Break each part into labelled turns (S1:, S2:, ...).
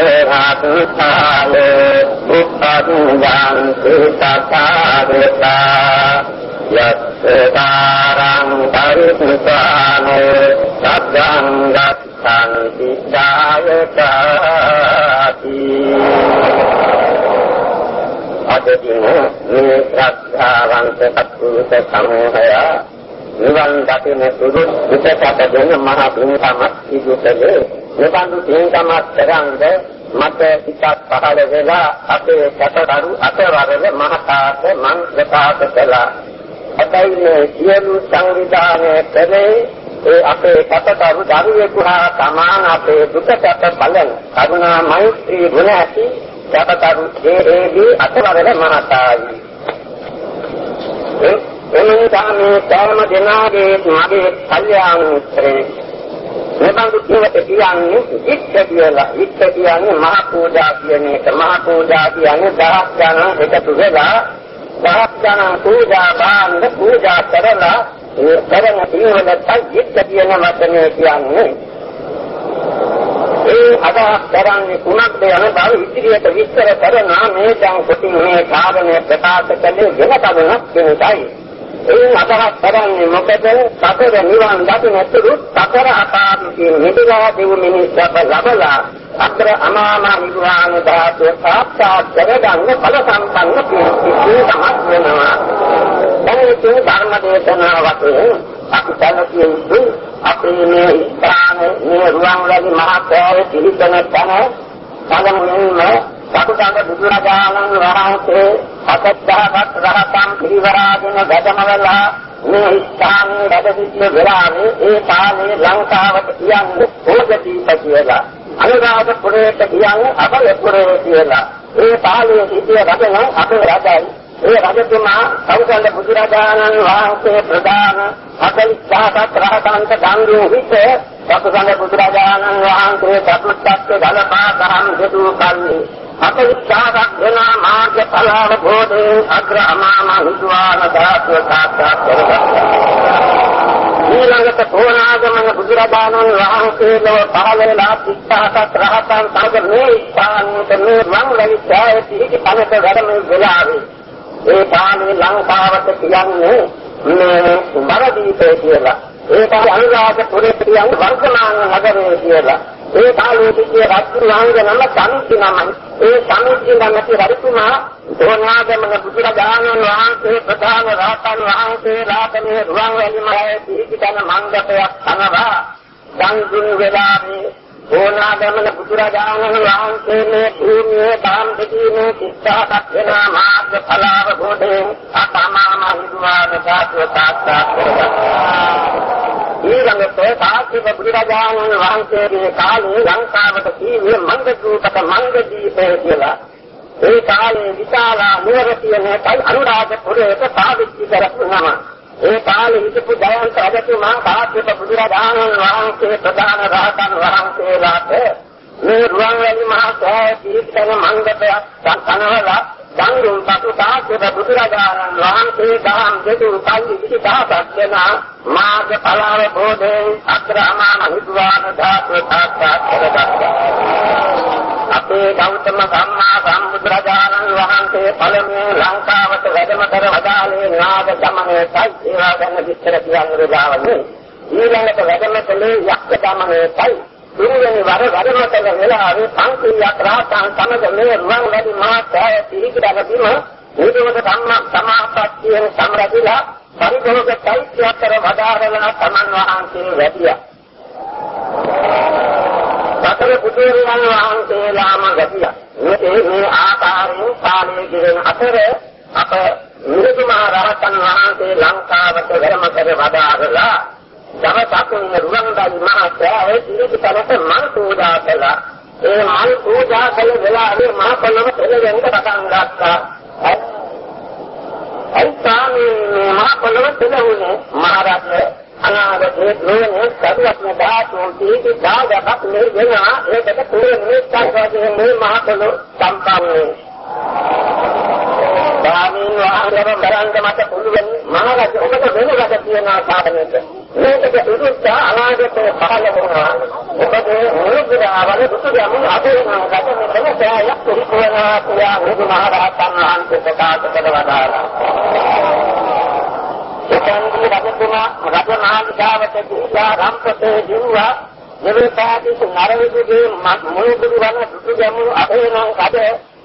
S1: වත්තහතුතාලේ උප්පංගං සුතතාරතා යස්සතාරං පරිසුතානේ සබ්බං ගච්ඡං සිද්ධායතාති අදදින මේ ශ්‍රද්ධාවන්ත සත්පුරුෂ සමූහය නිවන් දකින සුදු පිටකට දෙන මහ පුණ්‍යකමක් සිදු කළේ මෙබඳු තේන්කමක් කරන්ද මට හිතක් පහළ වෙලා අපේ සැකකරු අතවරල මහතාට මං ප්‍රකාශ කළා. අපයි මේ සියලු සංවිධානය කරේ ඒ අපේ සැකකරු දරුවෙකු හා සමාන අපේ දුකට බලන කරුණා මෛත්‍රී ගුණ ඇති සැකකරු දේදී අතවරල මහතායි. එනිසා මේ ධර්ම දෙනාගේ මගේ කල්යාණ මිත්‍රේ මෙබඳු කියවට කියන්නේ ඉච්ඡ කියලා. ඉච්ඡ කියන්නේ මහ පූජා කියන එක. මහ පූජා කියන්නේ දහස් ගණන් එකතු වෙලා දහස් ගණන් පූජා බාන්ද පූජා කරලා ඒ කරන පින්වලට ඉච්ඡ කියන වචනේ කියන්නේ. ඒ අදහස් කරන්නේ කුණක්ද යන බව ඉදිරියට විස්තර කරනා මේ දැන් කොටින් මේ කාරණය ප්‍රකාශ කළේ වෙන කරුණක් වෙනසයි. එයින් අදහස් කරන්නේ මොකද සතර නිවන් දකින්නතුරු සතර අපාදිකේ නිදලා දෙව් මිනිස්සුව ලබලා අතර අමාම නිර්වාණ ධාතුව සාක්ෂාත් කරගන්න බල සම්පන්න පිළිසිතේ තමක් වෙනවා. දැන් මේ ධර්ම දේශනාවට අපි දැනගියු අපේ මේ ස්ථාන මේ රුවන්වැලි මහා පෑවේ පිළිතන තන පළමුවෙන්ම සතුටඟ බුදුරජාණන් වහන්සේ අසත්‍යවත් රහතන් පිරිවරාගෙන වැඩමවලා මේ ස්ථානයේ වැඩ සිටින වෙලාවේ ඒ කාලේ ලංකාවට කියන්නේ ඕජදීප කියලා. අනුරාධපුරයට කියන්නේ අබලපුරේ කියලා. ඒ කාලේ සිටිය රජන අපේ රජයි. ඒ රජතුමා සෞසන්ද බුදුරජාණන් වහන්සේ ප්‍රදාන අසලිස්සහත් රහතන්ට දන් දුන් විට සතුසන්ද බුදුරජාණන් වහන්සේ චතුත්ත්‍ය ගලපා දහම් දෙදු කල්හි අපවිච්ඡාවක් වෙන මාර්ග ඵලාව බෝධේ අග්‍ර අමාම හිතුවාන ධාතුව සාක්ෂාත් කරගත්තා. ඊළඟට තෝනාගමන බුදුරජාණන් වහන්සේ ලෝ පහළ වෙලා පිටහසත් රහතන් සමග මේ ස්ථානයේ මේ මං ලැබිච්චායේ පිහිටි පළත වැඩම වෙලාවේ ඒ පානේ ලංකාවට කියන්නේ මේ මරදීපේ කියලා. ඒක අනුරාධපුරේ කියන වර්තමාන නගරය කියලා. ඒ කාලේ සිටිය රත්නාංග නම සමිති නමයි. ඒ සමිති නමති රජතුමා දෝනාගමන බුදුරජාණන් වහන්සේ ප්‍රධාන රහතන් වහන්සේලාට මේ රුවන්වැලි මහේ පිහිටන මණ්ඩපයක් අනවා. සංගුණ වෙලාවේ දෝනාගමන බුදුරජාණන් වහන්සේ මේ භූමියේ දාම් දෙකීමේ සිද්ධාතක් වෙන මාර්ග ඵලාව ගොඩේ අතමාම හිදුවාන සාත්ව සාක්ෂාත් කරගත්තා. ඊළඟට සාක්ෂික බුදුරජාණන් වහන්සේගේ කාලේ ලංකාවට කීවේ මංගදූපක මංගදීපේ කියලා. ඒ කාලේ විශාල නුවර තියෙන අනුරාධපුරයට පාවිච්චි කරපු නම. ඒ කාලේ හිටපු ජයන්ත රජතුමා සාක්ෂික බුදුරජාණන් වහන්සේ ප්‍රධාන රහතන් වහන්සේලාට මේ රුවන්වැලි මහා සෑය පිළිතන මංගපයක් සම්පන්නවලා සංගුණ පසු සාක්ෂික බුදුරජාණන් වහන්සේ දහම් දෙතු කල්ලි විසි දහසක් දෙනා මාර්ග ඵලාව බෝධේ අග්‍රහමාන හිද්වාන ධාතු සාක්ෂාත් කරගත්තා. අපේ ගෞතම සම්මා සම්බුදුරජාණන් වහන්සේ පළමුව ලංකාවට වැඩම කර වදාළේ නාග ගමනේයි ඒවා ගැන විස්තර කියන්න වෙලාවනේ. ඊළඟට වැඩම කළේ යක්ෂ ගමනේයි තුන්වෙනි වර වැඩම කළ වෙලාවේ පන්තියක් රාතන් සමග මේ රුවන් වැඩි මහා සෑය පිළිකඩගීම නිරෝධ සම්මා සමාපත්තියෙන් සම්රැඳිලා පරිභෝග චෛත්‍යතර වදාරලා තමන් වහන්සේ වැඩියා. සතර බුදුරජාණන් වහන්සේලාම වැඩියා. මේ මේ ආකාරයෙන් කාලයේ ගෙවෙන අතර අප නිරෝධ මහ රහතන් වහන්සේ ලංකාවට වැඩම කර වදාරලා දවසක් රුවන්වැලි මහ සෑයේ පිළිපදට මල් පූජා කළා. ඒ මල් පූජා කළ වෙලාවේ මහ පොළොව පෙළවෙන්න පටන් ගත්තා. අයිතාමේ පොළොව දෙලුනේ මහරජ අනාගතයේ නොවන සරුවත්න ධාතුන් තීටි දාගපත් මේ වෙනවා ඒකට පුරේ නිස්සාරකයේ මේ මහ පොළොව සම්පන්නේ ස්වාමීන් වහන්සේව බලන්න මට පුළුවන්. මහරජ ඔබට වෙනකට තියෙනවා සාධනෙට මේකට විරුද්ධ අනාගතයේ පහළ වුණා. ඔබගේ මුළුගාවල දුතුගම අපේ නම් ගත මෙතන සෑයක් පිළිපවනවා කියලා බුදු මහරහතන් වහන්සේ ප්‍රකාශ කළ වදාළා එතනදී රජතුමා රජමහානිකාවට දීලා රම්පතේ දිව්වා. නිරපාතිස් නරවිදුගේ මුළුගුරු වන දුතුගම අපේ නම් කඩ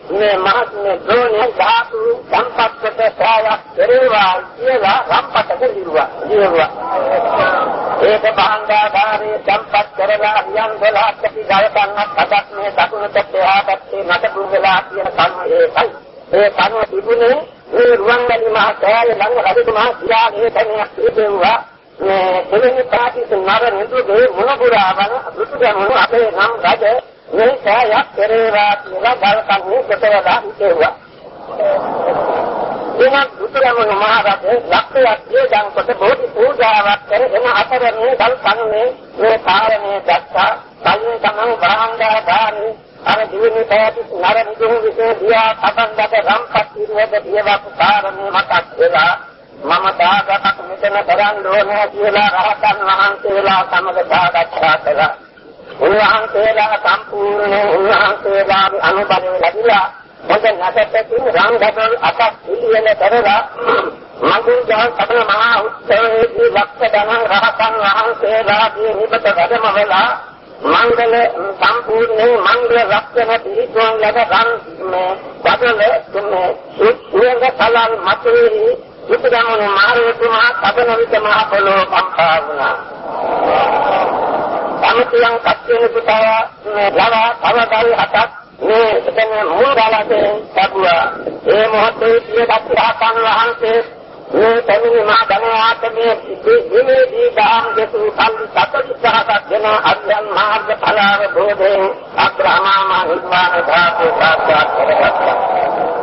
S1: මේ මහත්මේ ද්‍රෝණිය ධාතු සම්පත්තට සායක් කෙරේවා කියලා සම්පතට දිරුවා දිරුවා ඒක බාණ්ඩාගාරේ සම්පත් කරලා හියන් 12ක් ඇති ගයතන්නක් හදක් මේ දකුණට එහාපත්තේ මට බුදලා කියන කර්ම ඒකයි. ඒ කර්ම තිබුණේ මේ රුවන්වැලි මහ කෑලේ ළඟ රජතුමා සියා හේතනයක් තිබෙව්වා. මේ දෙවෙනි පාටිස් නර නිදුගේ මුණපුරාවන දුටුගමු අපේ නම් රජ මේ සෑයක් පෙරේවා කියලා බලකන්නේ කොටවලා හිතෙව්වා. එනම් බුදුරමණ මහ රජේ ලක්ෂයක් දීගම් කොට බෝධි පූජාවක් කරගෙන අතරනේ දල්පන්නේ මේ කාරණේ දැක්කා. කලින් තමන් බ්‍රහ්මණා දානි අර දිවිනි පැති නර නිදුහු විසේ දියා සබන්දක රම්පත් ඉරුවද දියවක් කාරණේ මතක් වෙලා මම දාගතක් මෙතන කරන්න ඕනේ කියලා රහතන් වහන්සේලා සමග සාකච්ඡා කළා. උන්වහන්සේලා සම්පූර්ණ උන්වහන්සේලාගේ අනුබලය ලැබිලා හොඳ නැසැතකින් රාම්දබල් අටක් පිළිවෙල කරලා මඟුල් ජවන් සබන මහා උත්සවයේදී ලක්ෂ ගණන් රහතන් වහන්සේලාගේ නිබත වැඩමවලා මංගල සම්පූර්ණ මංගල රක්ෂණ පිළිතුන් ලැබ ගන්න මේ බදල තුනේ සුවඳ කලල් මතේ සුතගමන මාරේතුමා සබන විත මහ පොළොව කම්පා වුණා. සමතියන් කච්චේ පුතාව ලවා තවකල් හතක් මේ එතන මුල් ගාලේ ලැබුවා. ඒ මොහොතේ සිය දක්ෂාපන් වහන්සේ මේ තනිව මා ධනවාතමේ දිනේදී දාම් දෙසු කල්ලි සතරිසහක් දෙන අධ්‍යයන් මාර්ග ඵලාව බෝධේ අග්‍රහමා මා නිර්වාණ ධාතු සාක්ෂාත් කරගත්තා.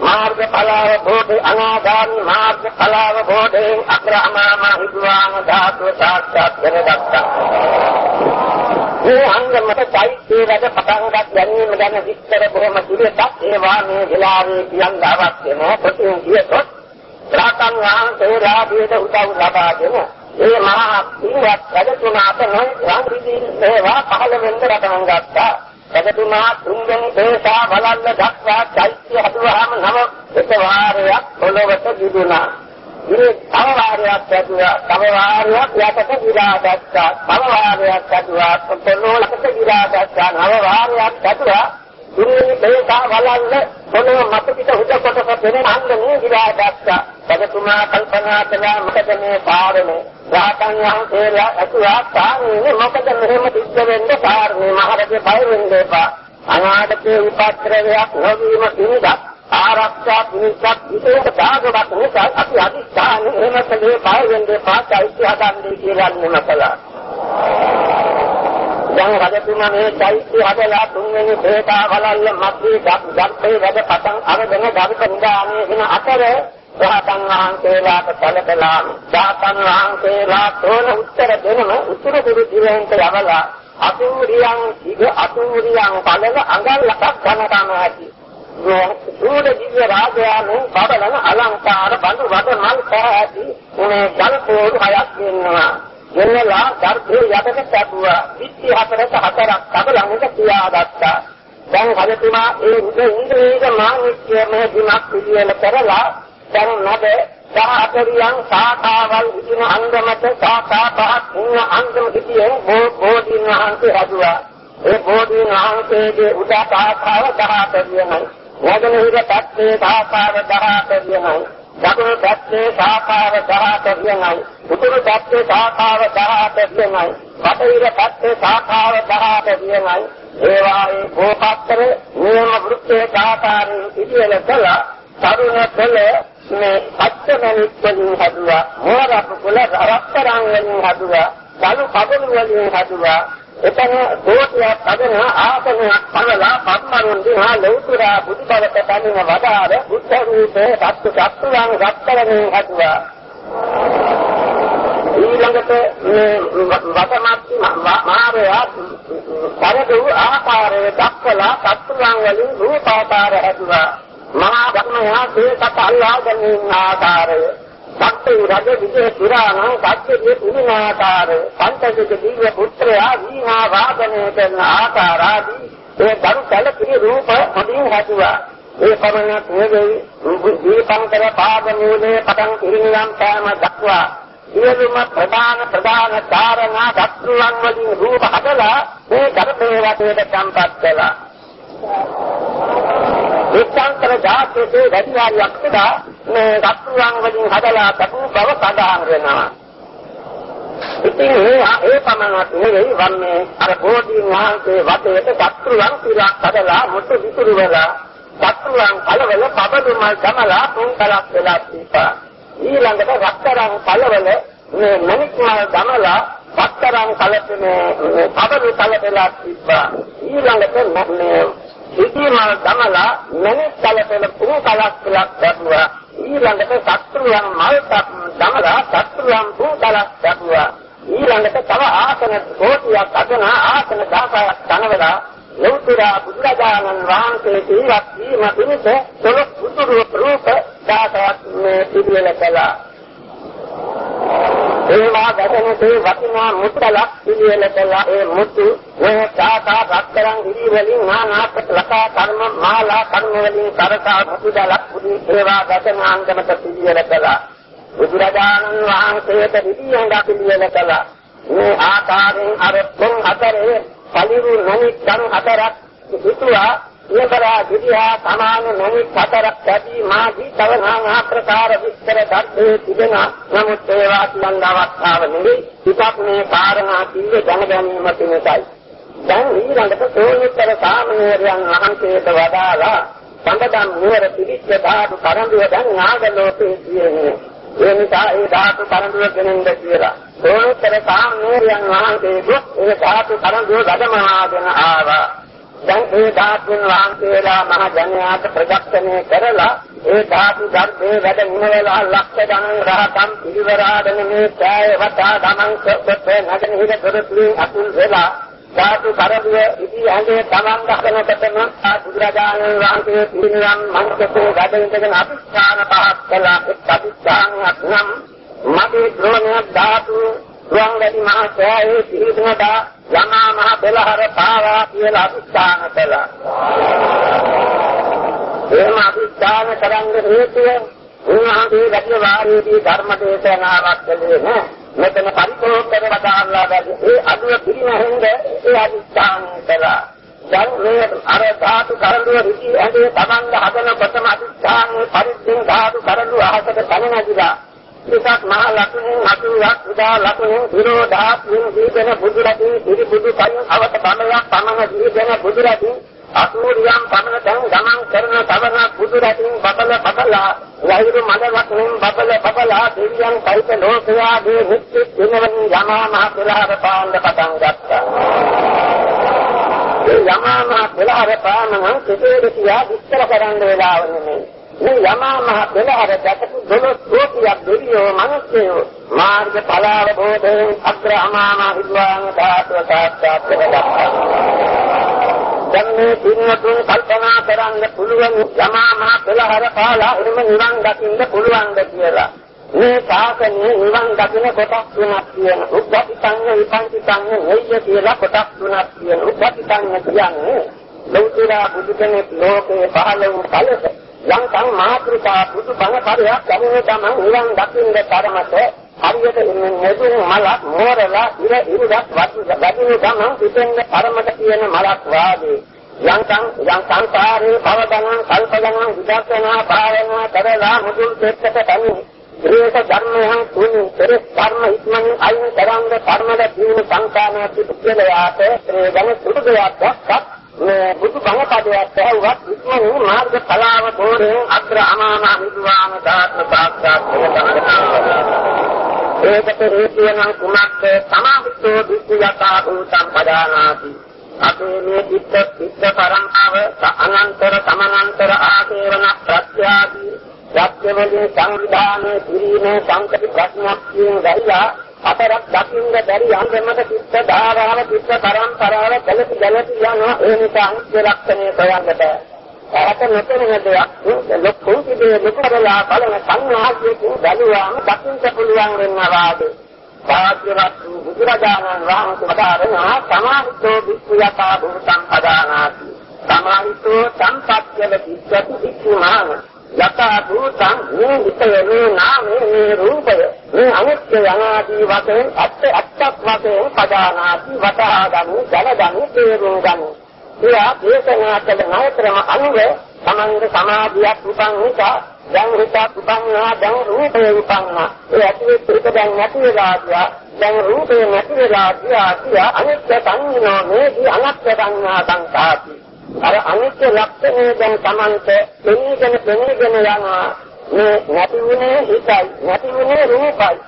S1: අනාගාමි මාර්ගයෙන් මාර්ග ඵලාභෝධේ අනාගාමි මාර්ග ඵලාභෝධේ අග්‍රහමාන හිතුවාන ධාතු සාක්ෂාත් කරගත්තා. මේ අංගමත චෛත්‍යයේ වැඩ පටන් ගත් ගැනීම ගැන විස්තර බොහොම දුරටත් ඒවා මේ වෙලාවේ කියන්න අවශ්‍ය නැහැ. ප්‍රතින් කියතොත් රාතන් වහන්සේලාට උදව් ලබා දෙන ඒ මහා පින්වත් රජතුමාට නම් රාම්පිදී ඒවා පහළ වෙන්න පටන් ගත්තා. රජතුමා තුන්වෙනි දේශා බලන්න දක්වා චෛත්‍ය හදුවාම නම එක වාරයක් පොළොවට දිදුනා. ඉතින් තව වාරයක් ඇදුවා තව වාරයක් යටට ගිරා දැක්කා තව වාරයක් ඇදුවා පොළොවට ගිරා දැක්කා නව වාරයක් ඇදුවා ඉන්නේ දේශා වලල්ල පොළොව මත පිට හුද කොටස දෙන අංගනේ ගිරා දැක්කා සදතුමා කල්පනා කළා මොකද මේ පාරනේ රාතන් වහන්සේලා ඇතුවා පාරනේ මොකද මෙහෙම සිද්ධ වෙන්නේ පාරනේ මහරජේ බය වෙන්න එපා. අනාගතයේ විපත්‍රයක් නොවීම පිණිසත් ආරක්ෂා පිණිසක් විශේෂ දාගවත් නිසා අපි අදිස්ථාන එහෙමකලේ බය වෙන්නේ පාචෛත්‍ය හදන්නේ කියලා නෙමකලා. දැන් රජතුමා මේ චෛත්‍ය හදලා තුන්වෙනි හේතා වලල්ල මැදේ ගම්පේ වැඩ පටන් අරගෙන ගරුක නිදානේ වෙන අතර රහතන් වහන්සේලාට සැලකලා රහතන් වහන්සේලා තෝන උත්තර දෙනම උත්තර දුරු දිවෙන්ට යවලා අතුරියන් ඉග අතුරියන් බලන අඟල් ලක්ක් ගණකම ඇති. සූර දිව්‍ය රාජයාණන් බබලන අලංකාර බඳු වද මල් පෑති උනේ ගල් පොඩු හයක් වෙනවා එන්නලා ගර්භයේ යටට සැපුවා. පිටි හතරට හතරක් තබලඟට තියාගත්තා දැන් රජතුමා ඒ උද ඉන්ද්‍රියක මානික්‍ය මේ දිනක් පිළිවෙල කරලා දැන් නද සාහතරියන් සාකාවල් ඉදින අංගමත සාකා පහක් ඉන්න අංගම කිතියේ බෝධීන් වහන්සේ හදුවා ඒ බෝධීන් වහන්සේගේ උදා සාකාව 14 වෙනයි නැගෙනහිර පැත්තේ සාකාව 18 වෙනයි. දකුණු පැත්තේ සාකාව 18 වෙනයි. උතුරු පැත්තේ සාකාව 18 වෙනයි. බටහිර පැත්තේ සාඛාව 18 දිනයි ඒවායේ ගෝපත්තර නියම වෘත්තයේ ආකාරයෙන් පිළිවෙල කළා තරුණ කළ මේ අච්චමනික් වලින් හදුවා මෝරප කුල රත්තරන් වලින් හදුවා කලු කබළු වලින් හදුවා එතන කෝටියක් අදන ආසනයක් පනලා පත්මරුන් දිහා ලෞතුරා බුදුබවට පනින වදාර බුද්ධ රූපේ සත්‍ය සත්‍යයන් රත්තරන් හදුවා. ඊළඟට මේ වතමත් මාරයා පරදු ආකාරයේ දක්වලා සත්තුන් වලින් රූපාකාර හැදුවා. මහා ධර්මයා ඒකට අල්ලා ගැනීම ආකාරය සත්‍ය රජ විජේ පුරාණ සත්‍යයේ පුරිනාකාරය පංචසික දිව්‍ය පුත්‍රයා වීණා වාදනය කරන ආකාරාදී ඒ දරු කලකේ රූප හදින් හැදුවා ඒ පමණක් නෙවෙයි දීපංකර පාද මූලයේ පටන් ඉරිනම් පෑම දක්වා සියලුම ප්‍රධාන ප්‍රධාන කාරණා දක්රුවන් වලින් රූප හදලා මේ ගර්භයේ වටේට සම්පත් කළා. විස්තර ජාතකයේ වැඩි වාරියක් සදා මේ දක්රුවන් වලින් හදලා දක්ු බව සඳහන් වෙනවා. ඉතින් මේ ඒ පමණක් නෙවෙයි වන්නේ අර බෝධීන් වහන්සේ වටේට දක්රුවන් පිරක් හදලා මුතු විතුරු වෙලා දක්රුවන් කලවල පබදු මල් දමලා තුන් කලක් වෙලා තිබා. ඊළඟට රත්තරන් පළවල මේ මණික් මල් දමලා රත්තරන් කලපේ පබරු කලපලා තිබ්බා ඊළඟට මේ සිටි මල් දමලා මණික් කලපේ පුරු කලක් කලක් දැක්ුවා ඊළඟට සත්‍රුයන් මල් දමලා සත්‍රුයන් පුරු කලක් දැක්ුවා ඊළඟට තව ආසන කෝටියක් අදන ආසන 10ක් තනවලා ලෞතුරා බුදුරජාණන් වහන්සේ ජීවත් වීම පිණිස සොළොස් බුදු රූප දාසයක් මේ පිළිවෙල කළා. ඒවා දැකනසේ වටිනා මුත්තලක් පිළිවෙල කළා. ඒ මුතු මේ සාකා රත්තරන් ඉරි වලින් නානා ලකා කර්ම මාලා කර්ම වලින් කරකා මුතුදලක් පුදි ඒවා දැකන අංගමත පිළිවෙල කළා. බුදුරජාණන් වහන්සේට විදියට පිළිවෙල කළා. මේ ආකාරයෙන් අර තුන් හතරේ පලිරු නොනික් කරු හතරක් හිතුවා ඉලකරා දිවියා සමාන නොනික් හතරක් ඇති මාදී තව නානා ප්‍රකාර විස්තර ධර්මයේ තිබෙන නමුත් ඒවා කියන්න අවස්ථාව නෙවෙයි. ටිකක් මේ කාරණා කිව්වේ දැනගැනීම පිණිසයි. දැන් ඊළඟට සෝනිතර සාමණේරයන් වහන්සේට වදාලා සම්බදම් නුවර පිළිච්ච ධාතු කරඬුව දැන් නාගලෝකයේ තියෙන්නේ. ඒ නිසා ඒ ධාතු කරඬුව ගෙනෙන්න කියලා. සෝනිතර සාමණේරයන් වහන්සේ දුක් ඒ ධාතු කරඬුව ගදමනාගෙන ආවා. දැන් ඒ ධාතුන් වහන්සේලා මහ ජනයාට ප්‍රදක්ෂණය කරලා ඒ ධාතු ධර්මයේ වැඩ නිමවලා ලක්ෂ ගණන් රහතන් පිරිවරාගෙන මේ ඡාය වතා ගමන් කොට නගන හිර දොරතුලින් අතුල් වෙලා ධාතු කරදුව ඉති ඇඟේ තමන් දහනකොටම බුදුරජාණන් වහන්සේ පිරිනිවන් මංකසේ වැඩ ඉඳගෙන අபிස්ථාන පහක් කළා. එක් අபிස්ථානයක් නම් මගේ ද්‍රෝණය ධාතු රුවන්වැලි මහ සෑයේ පිහිටුමදා යමා මහ පෙළහර පාවා කියලා අභිස්ථාන කළා. එහෙම අභිස්ථාන කරන්න හේතුව උන්වහන්සේ වැඩි වාරයේදී ධර්ම දේශනාවක් කළේ නෑ. මෙතන පරිපෝෂකව වදාළා දැන් ඒ අදුව පිරිනහෙන්ද ඒ අභිස්ථාන කළා. දැන් මේ අර ධාතු කරඬුව ඍජු ඇඳේ තමන්ග හදන ප්‍රථම අධිෂ්ඨානයේ පරිද්දෙන් ධාතු කරඬුව අහසට තනනදිලා එකක් මහ ලකුණෙන් අතුවක් උදා ලකුණෙන් විරෝධාත්මින් දීගෙන බුදුරජින් ඉරි බුදු කයින් අවත බමයක් පමණ දීගෙන බුදුරජින් අසූරියම් පමණ දැන් ගමන් කරන තවන බුදුරජින් බබල බබලා ලහිරු මඩ ලකුණෙන් බබල බබලා දෙවියන් සහිත ලෝකයාගේ නිත්‍ය දිනවන යමා මහ පෙරහර පාණ්ඩ පටන් ගත්තා. ඒ යමා මහ පෙරහර පාණ්ඩ කෙසේද කියා විස්තර කරන්න වෙලාව නෙමෙයි. මේ යමා මහ පෙළහර දැකපු දොළොස් කෝටියක් දෙවියෝ මිනිස්යෝ මාර්ග ඵලාව බෝධයෙන් අග්‍ර අමාම විද්වාන ධාතුව සාක්ෂාත් කරගත්තා. දැන් මේ පින්නතුන් කල්පනා කරන්න පුළුවන් යමා මහ පෙළහර පාලා එම නිවන් දකින්න පුළුවන්ද කියලා. මේ ශාසනයේ නිවන් දකින කොටස් තුනක් තියෙනවා. උද්ධපිතංග විපංචිතංග නෙය්‍ය කියලා කොටස් තුනක් තියෙනවා. උද්ධපිතංග කියන්නේ ලෞතර බුදු කෙනෙක් ලෝකේ පහළ වූ කලක යම්කම් මාත්‍රිකා බුදු බණ පරයක් ලැබුණ ගමන් නිවන් දකින්න තරමට හරියට නෙදුම් මලක් මෝරලා ඉර ඉරුඩක් වදින ගමන් පිටෙන් පරමට කියන මලක් වාගේ. යම්කම් යම් සංසාරේ භව ගණන් කල්ප ගණන් විදර්ශනා භාවනා කරලා මුදුල් දෙත්තට තනි ශ්‍රේෂ්ඨ ධර්මයන් තුන් පෙරස් ධර්ම ඉක්මනින් අයින් කරංග කර්මද දිනු සංකාන පිටුකලයාට ශ්‍රේගම සුදුදයක් දක්වත් මේ බුදු බණ පදයක් ඇහුවත් ඉක්මනින් මාර්ග කලාව තෝරේ අග්‍ර අමාම නිදුවාන ධාත්ම සාක්ෂාත් ඒකට හේතුව නම් කුමක්ද? සමාහිතෝ දුක්ඛයතා භූතං පදානාති අපේ මේ චිත්ත චිත්ත පරම්පරාව අනන්තර සමානන්තර ආසේවන ප්‍රත්‍යාදී සත්‍යවලින් සංවිධානයේ පිරීමේ සංකති ප්‍රඥාක්තියෙන් ගයිලා අතරක් දකින්න බැරි අන්දමට චිත්ත ධාරාව චිත්ත පරම්පරාව කලති ගලති යනවා. ඒ නිසා අනිත්‍ය ලක්ෂණය සොයන්නට ඒක නොතේරෙන දෙයක්. ලොකු කිදේ ලොකුරලා බලන සංඥාකියකින් බැලුවාම දකින්න පුළුවන් වෙනවා භාග්‍යවත් වූ බුදුරජාණන් වහන්සේ වදාරන සමාහිතෝ විස්සයතා භූතං පදානාති. සමාහිතෝ සම්පත්‍යව විස්සති විස්සමාන යතා භූතං මේ විතයනේ නාමේ රූපය. මේ අනිත්‍ය අනාදී වශයෙන් අත්ත අත්තක් වශයෙන් පදානාති වතහා ගනු ජන ගනු තේරුම් ගනු එයා දේශනා කළ නායතරම අනුව සමංග සමාධියක් උපන් නිසා දැන් හිතක් උපන්නා දැන් රූපේ උපන්නා ඒ ඇතුලේ පිට දැන් නැති වෙලා ගියා. දැන් රූපේ නැති වෙලා ගියා කියා අනිත්‍ය සංඥා මේදී අනත්ය සංඥා සංකාති අර අනිත්‍ය ලක්ෂණය දැන් Tamante දෙන්නගෙන දෙන්නගෙන යනවා මේ නැති වුණේ හිතයි. නැති වුණේ රූපයි.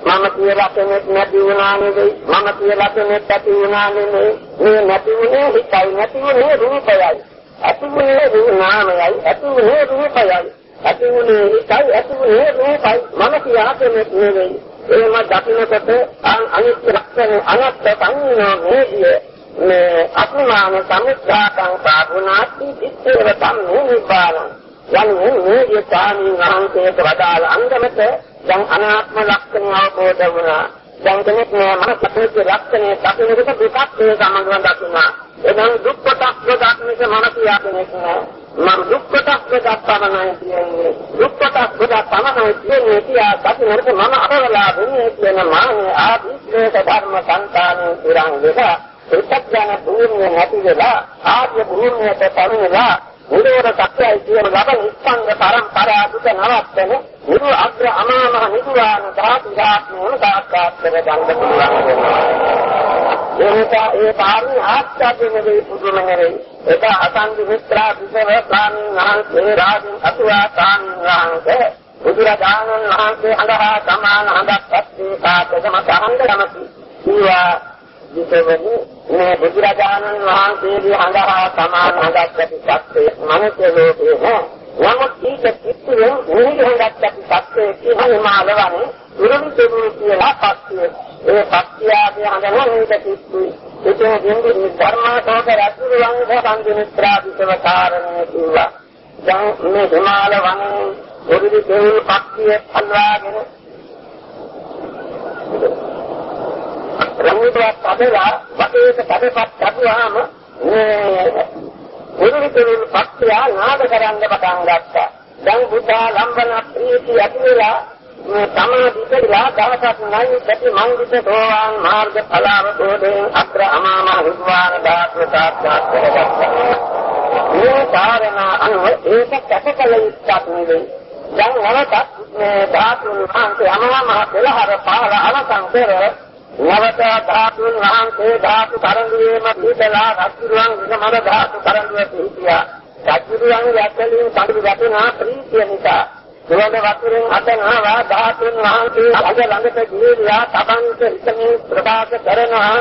S1: මම කියලා කෙනෙක් නැති වුණා නෙවෙයි. මම කියලා කෙනෙක් ඇති වුණා නෙවෙයි. මේ නැති වුණේ හිතයි. නැති වුණේ රූපයයි. ඇති වුණේ නාමයයි. ඇති වුණේ රූපයයි. ඇති වුණේ හිතයි. ඇති වුණේ රූපයි. මම කියලා කෙනෙක් නෙවෙයි. එහෙම දකින්නකොට අනිත්‍ය ලක්ෂණ අනත්ත සංඥා මේදියේ මේ අත්මාන සමුද්දාතං සාගුණාති ඉස්සේව සම්මේ නිබ්බානං යන්නේ මේ යථාමී වහන්සේට වදාළ අංගමත දැන් අනාත්ම ලක්ෂණ අවබෝධ වුණා. දැන් කෙනෙක් මේ මනසේ ලක්ෂණේ දකින්නකොට දුකක් ඒ සමගම දකින්නා එනම් දුක් කොටස් ගොඩක්මික මම කියාගෙන නෑ මම දුක් කොටස් ගොඩක් පමණයි කියන්නේ. දුක් කොටස් ගොඩක් පමණයි කියන්නේ කියා දකින්නකොට මම අපවලා දුන්නේ කියන මානේ ආදී ධර්ම සංකානේ පුරන් දෙක ප්‍රත්‍යඥ භූමිය නැති වෙලා ආර්ය භූමියට පරිණලා නිරෝධ සත්‍යයි කියන ලබන ඉස්පංග පරම්පරා දුක නවත්තන නිරු අග්‍ර අමාමහ නිදුවාන ධාතු ධාත්මෝන සාක්ෂාත් කර ගන්න පුළුවන් වෙනවා. එනිසා ඒ පාරමී ආස්වාදයේ පුදුම නෙවෙයි. ඒක අසංගි මිත්‍රා විසව ස්වාමීන් වහන්සේ රාජින් අතුවා ස්වාමීන් වහන්සේ බුදුරජාණන් වහන්සේ අඳහා සමාන හඳක් ඇත්තේ කාටදම සහන්දමති. ඊවා විසවනි මේ බුදුරජාණන් වහන්සේගේ හඳහා සමාන හඳක් ඇති සත්‍යය මනුෂ්‍ය ලෝකේ නෑ. නමුත් ඊට පිටුවෙන් නිහිර හඳක් ඇති සත්‍යය කියන මාළවනේ දුරුම් දෙවි කියලා පස්තිය. ඒ පස්තියාගේ හඳ නොනිට පිටුයි. ඒකේ දෙන්නේ ධර්මාසෝක රතුරුවන් සම්දිනිත්‍රාදිසව කාරණේ කිව්වා. දැන් මේ හිමාල වනේ පොඩි දෙවි පස්තිය අල්වාගෙන රංගුවක් අදලා වටේට කඩපත් කපුවාම මේ උරුවිතුරු පක්ෂය නාද කරන්න පටන් ගත්තා. දැන් බුද්ධා ලම්බන ප්‍රීති ඇතිලා සමාධි කියලා දවසක් නැයි ප්‍රති මංගිත සෝවාන් මාර්ග ඵලාවතෝදෙන් අග්‍ර අමාම හිද්වාන දාත්ව සාක්ෂාත් කරගත්තා. මේ කාරණා අනුව ඒක කැපකල යුක්තක් නෙවෙයි. දැන් නැවතත් මේ ධාතුන් වහන්සේ අමාම පෙළහර පාර අවසන් කර නවත ධාතුන් වහන්සේ ධාතු කරඬුවේම පිටලා රත්තුරුවන් විසමර ධාතු කරඬුවේ පිහිටියා. රත්තුරුවන් යැකලින් සම්පූර්ණ වටිනා ප්‍රීතිය නිසා සුවඳ වතුරෙන් අතනවා ධාතුන් වහන්සේ අග ළඟට ගිහිලා තබන්ත හිතමින් ප්‍රකාශ කරනවා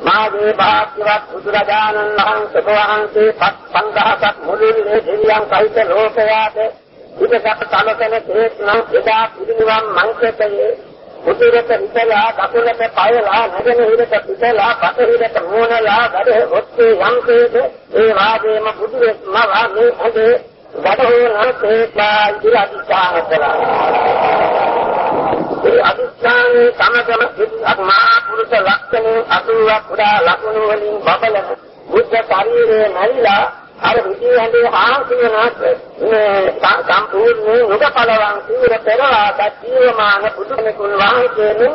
S1: මාගේ භාග්‍යවත් බුදුරජාණන් වහන්සේ වහන්සේ පස් 5000ක් මුළුල්ලේ දෙවියන් සහිත ලෝකයාට ඉතක සමතන තේත් නම් එදා පිළිනිවන් මංකතයේ උතුරට හිතලා දකුණට පයලා නැගෙනහිරට පිටලා පතහිරට මෝනලා වැඩ ඔත්තේ යම්කේද ඒ වාගේම බුදුරෙක් මවා මේ හොඳේ වැඩහෝ නතේලා ඉරාදිස්ථාන කළා. ඒ අදිස්ථානයේ සමගම සිත් මහා පුරුෂ ලක්ෂණ අසුවක් උදා ලකුණු වලින් බබලන බුද්ධ ශරීරයේ නැරිලා අර විදී හඳේ ආංශිකනාත් මේ සම්පූර්ණ නුගපලවන් සීර පෙරලා දීවමාන බුදුමෙකුන් වහන්සේනු.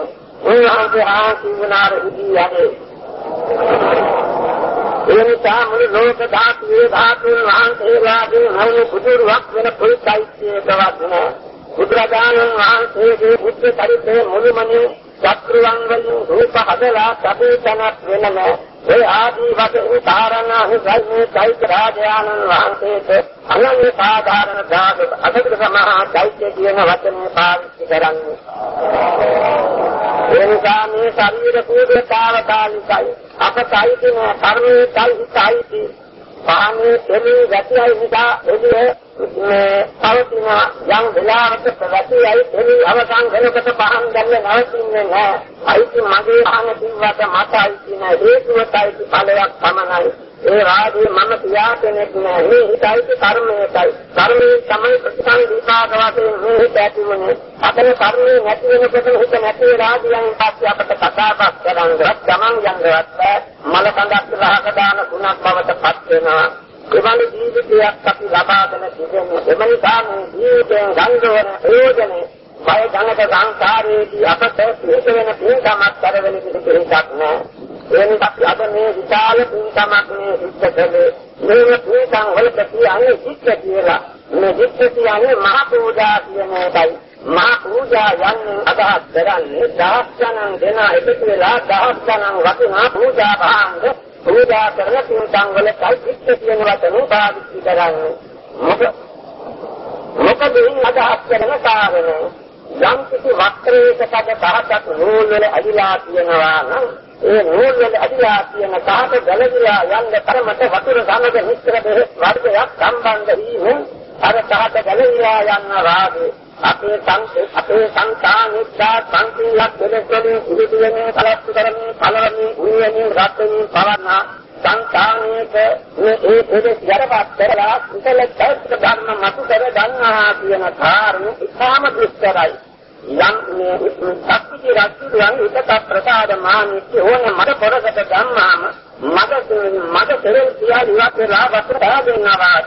S1: උන්වහන්සේ ආංශිකනාර විදී යන්නේ එනිසා මුළු ලෝක ධාතුවේ ධාතුන් වහන්සේලාගේ නවුණු බුදුරුවක් වෙන පුල්සයිත්‍යයේ දවස්න බුදුරජාණන් වහන්සේගේ බුද්ධ චරිතයේ මුළුමනින් චක්‍රයන් වලින් රූප හදලා සබේතනක් වෙනම ඒ ආදී වශයෙන් කාරණා හිතන්නේ චෛත්‍ය රාජානන් වහන්සේට අනන්‍ය සාධාරණ දාග අසතුට සමහා චෛත්‍ය කියන වචනේ පාවිච්චි කරන්නේ. එනිසා මේ ශරීර පූජාතාවකාලිකයි අපතයි කියන කර්මයේ කල්හිතයි පානේ දෙමේ ගැටියයි නිසා එදින මේ පවතින යම් වෙලාවක ප්‍රවැතියයි එනි අවසන් වෙනකොට පහන් දැල්ල නවතින්නේ නැහැ. අයිති මගේ පහන කිව්වට මට අයිති නැහැ. හේතුවටයි ඵලයක් පමණයි. ඒ රාජේ මම කියා කෙනෙක් නෑ මේ හිතයි කර්මයටයි කර්මයේ තමයි ප්‍රතිසං විපාක වශයෙන් මේ හිත ඇතිවෙන්නේ අපේ කර්මයේ නැති වෙනකොට හිත නැති රාජියන් පස්සේ අපට කතාබස් කරන්නවත් ගමන් යන්නවත් මල කඳක් රහක දාන ගුණක් බවට පත් වෙනවා. එවැනි ජීවිතයක් අපි ලබාගෙන තිබෙන්නේ එම නිසා මේ ජීවිතයෙන් ගන්ධවන ප්‍රයෝජනේ බය ජනක සංසාරයේදී අපට පිට වෙන පින්කමක් කරවෙන කිසි කෙනෙක් නෑ එනිසා අපි අද මේ විශාල පින්කමක් මේ සිද්ධ කළේ මේ පින්කම් වලට කියන්නේ සිද්ධ කියලා. මේ සිද්ධ කියන්නේ මහ පූජා කියන එකයි. මහා පූජා යන්නේ අදහස් කරන්නේ දහස් ගණන් දෙන එකතු වෙලා දහස් ගණන් වටිනා පූජා භාණ්ඩ පූජා කරන පින්කම් වලට සිද්ධ කියන වචනේ පාවිච්චි කරන්නේ. මොකද මොකද මේ අදහස් කරන කාරණේ? යම් කිසි වස්ත්‍රයක පද පහක් නූල් වල අදිලා තියෙනවා නම් ඒ නූල් වල අදිලා තියෙන කාට ගලවිලා යන්න තරමට වතුර සමග මිශ්‍ර දෙයක් වර්ගයක් සම්බන්ධ වීම අර කාට ගලවිලා යන්න රාගේ. අපේ සංසේ අපේ සංකානිච්ඡා සංකීලක් දෙලෙස්වලින් ඉදිරියනේ කලස්තු කරන්නේ පළවන්නේ උයනේ රත්නේ පවන්න සංකාණයක මේ ඒ පොදෙස් යරපත් කරලා කුසල චෛත්‍ය ධර්ම මතු කර ගන්නවා කියන කාරණේ ඉතාම දුෂ්කරයි. යම් මේ සත්‍විති රත්තුන් උදක ප්‍රසාද මානිච්ච ඕන මඩ පොරකට ගම්මාම මඩ මඩ කෙරෙල් කියා ඉවත් වෙලා වතුර දාගෙනවා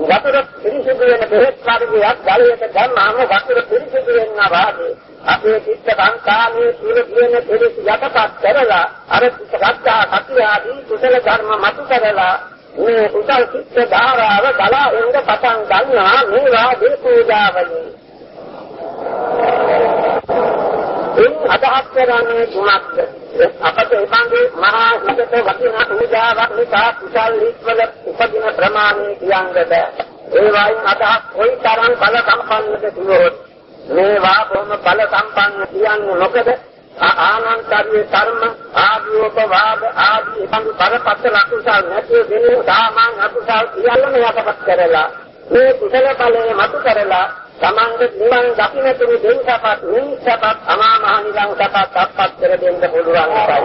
S1: වතුර පිරිසිදු වෙන බෙහෙත් වර්ගයක් ගලයට ගම්මාම වතුර පිරිසිදු වෙනවා වාගේ අපේ චිත්ත සංකාමයේ සීල කියන පිළිස යටපත් කරලා අර සත්‍යා සත්‍ය ආදී කුසල ධර්ම මතු කරලා මේ කුසල චිත්ත ධාරාව බලා එන්න පටන් ගන්නවා මේවා දී පූජාවලින්. එන් අදහස් කරන්නේ කුමක්ද අපට එබඳු මහා හිතට වටිනා පූජාවක් නිසා කුසල් රීත්වල උපදින ප්‍රමාණය කියන්නද? ඒ වයින් අදහස් කොයි තරම් බල සම්පන්නද කිව්වොත් මේවා බොහොම බල සම්පන්න කියන්නේ මොකද? ආනන්තරිය කර්ම ආදීෝපවාද ආදී බඳු බරපතල අකුසල් නැති වෙන සාමාන්‍ය අකුසල් සියල්ලම යටපත් කරලා මේ කුසල බලය මතු කරලා තමන්ගේ නිවන් දකින්න තුරු දෙවිසපත් නිසපත් අමා මහ නිවන් සපත් අත්පත් කර දෙන්න පුළුවන් එකයි.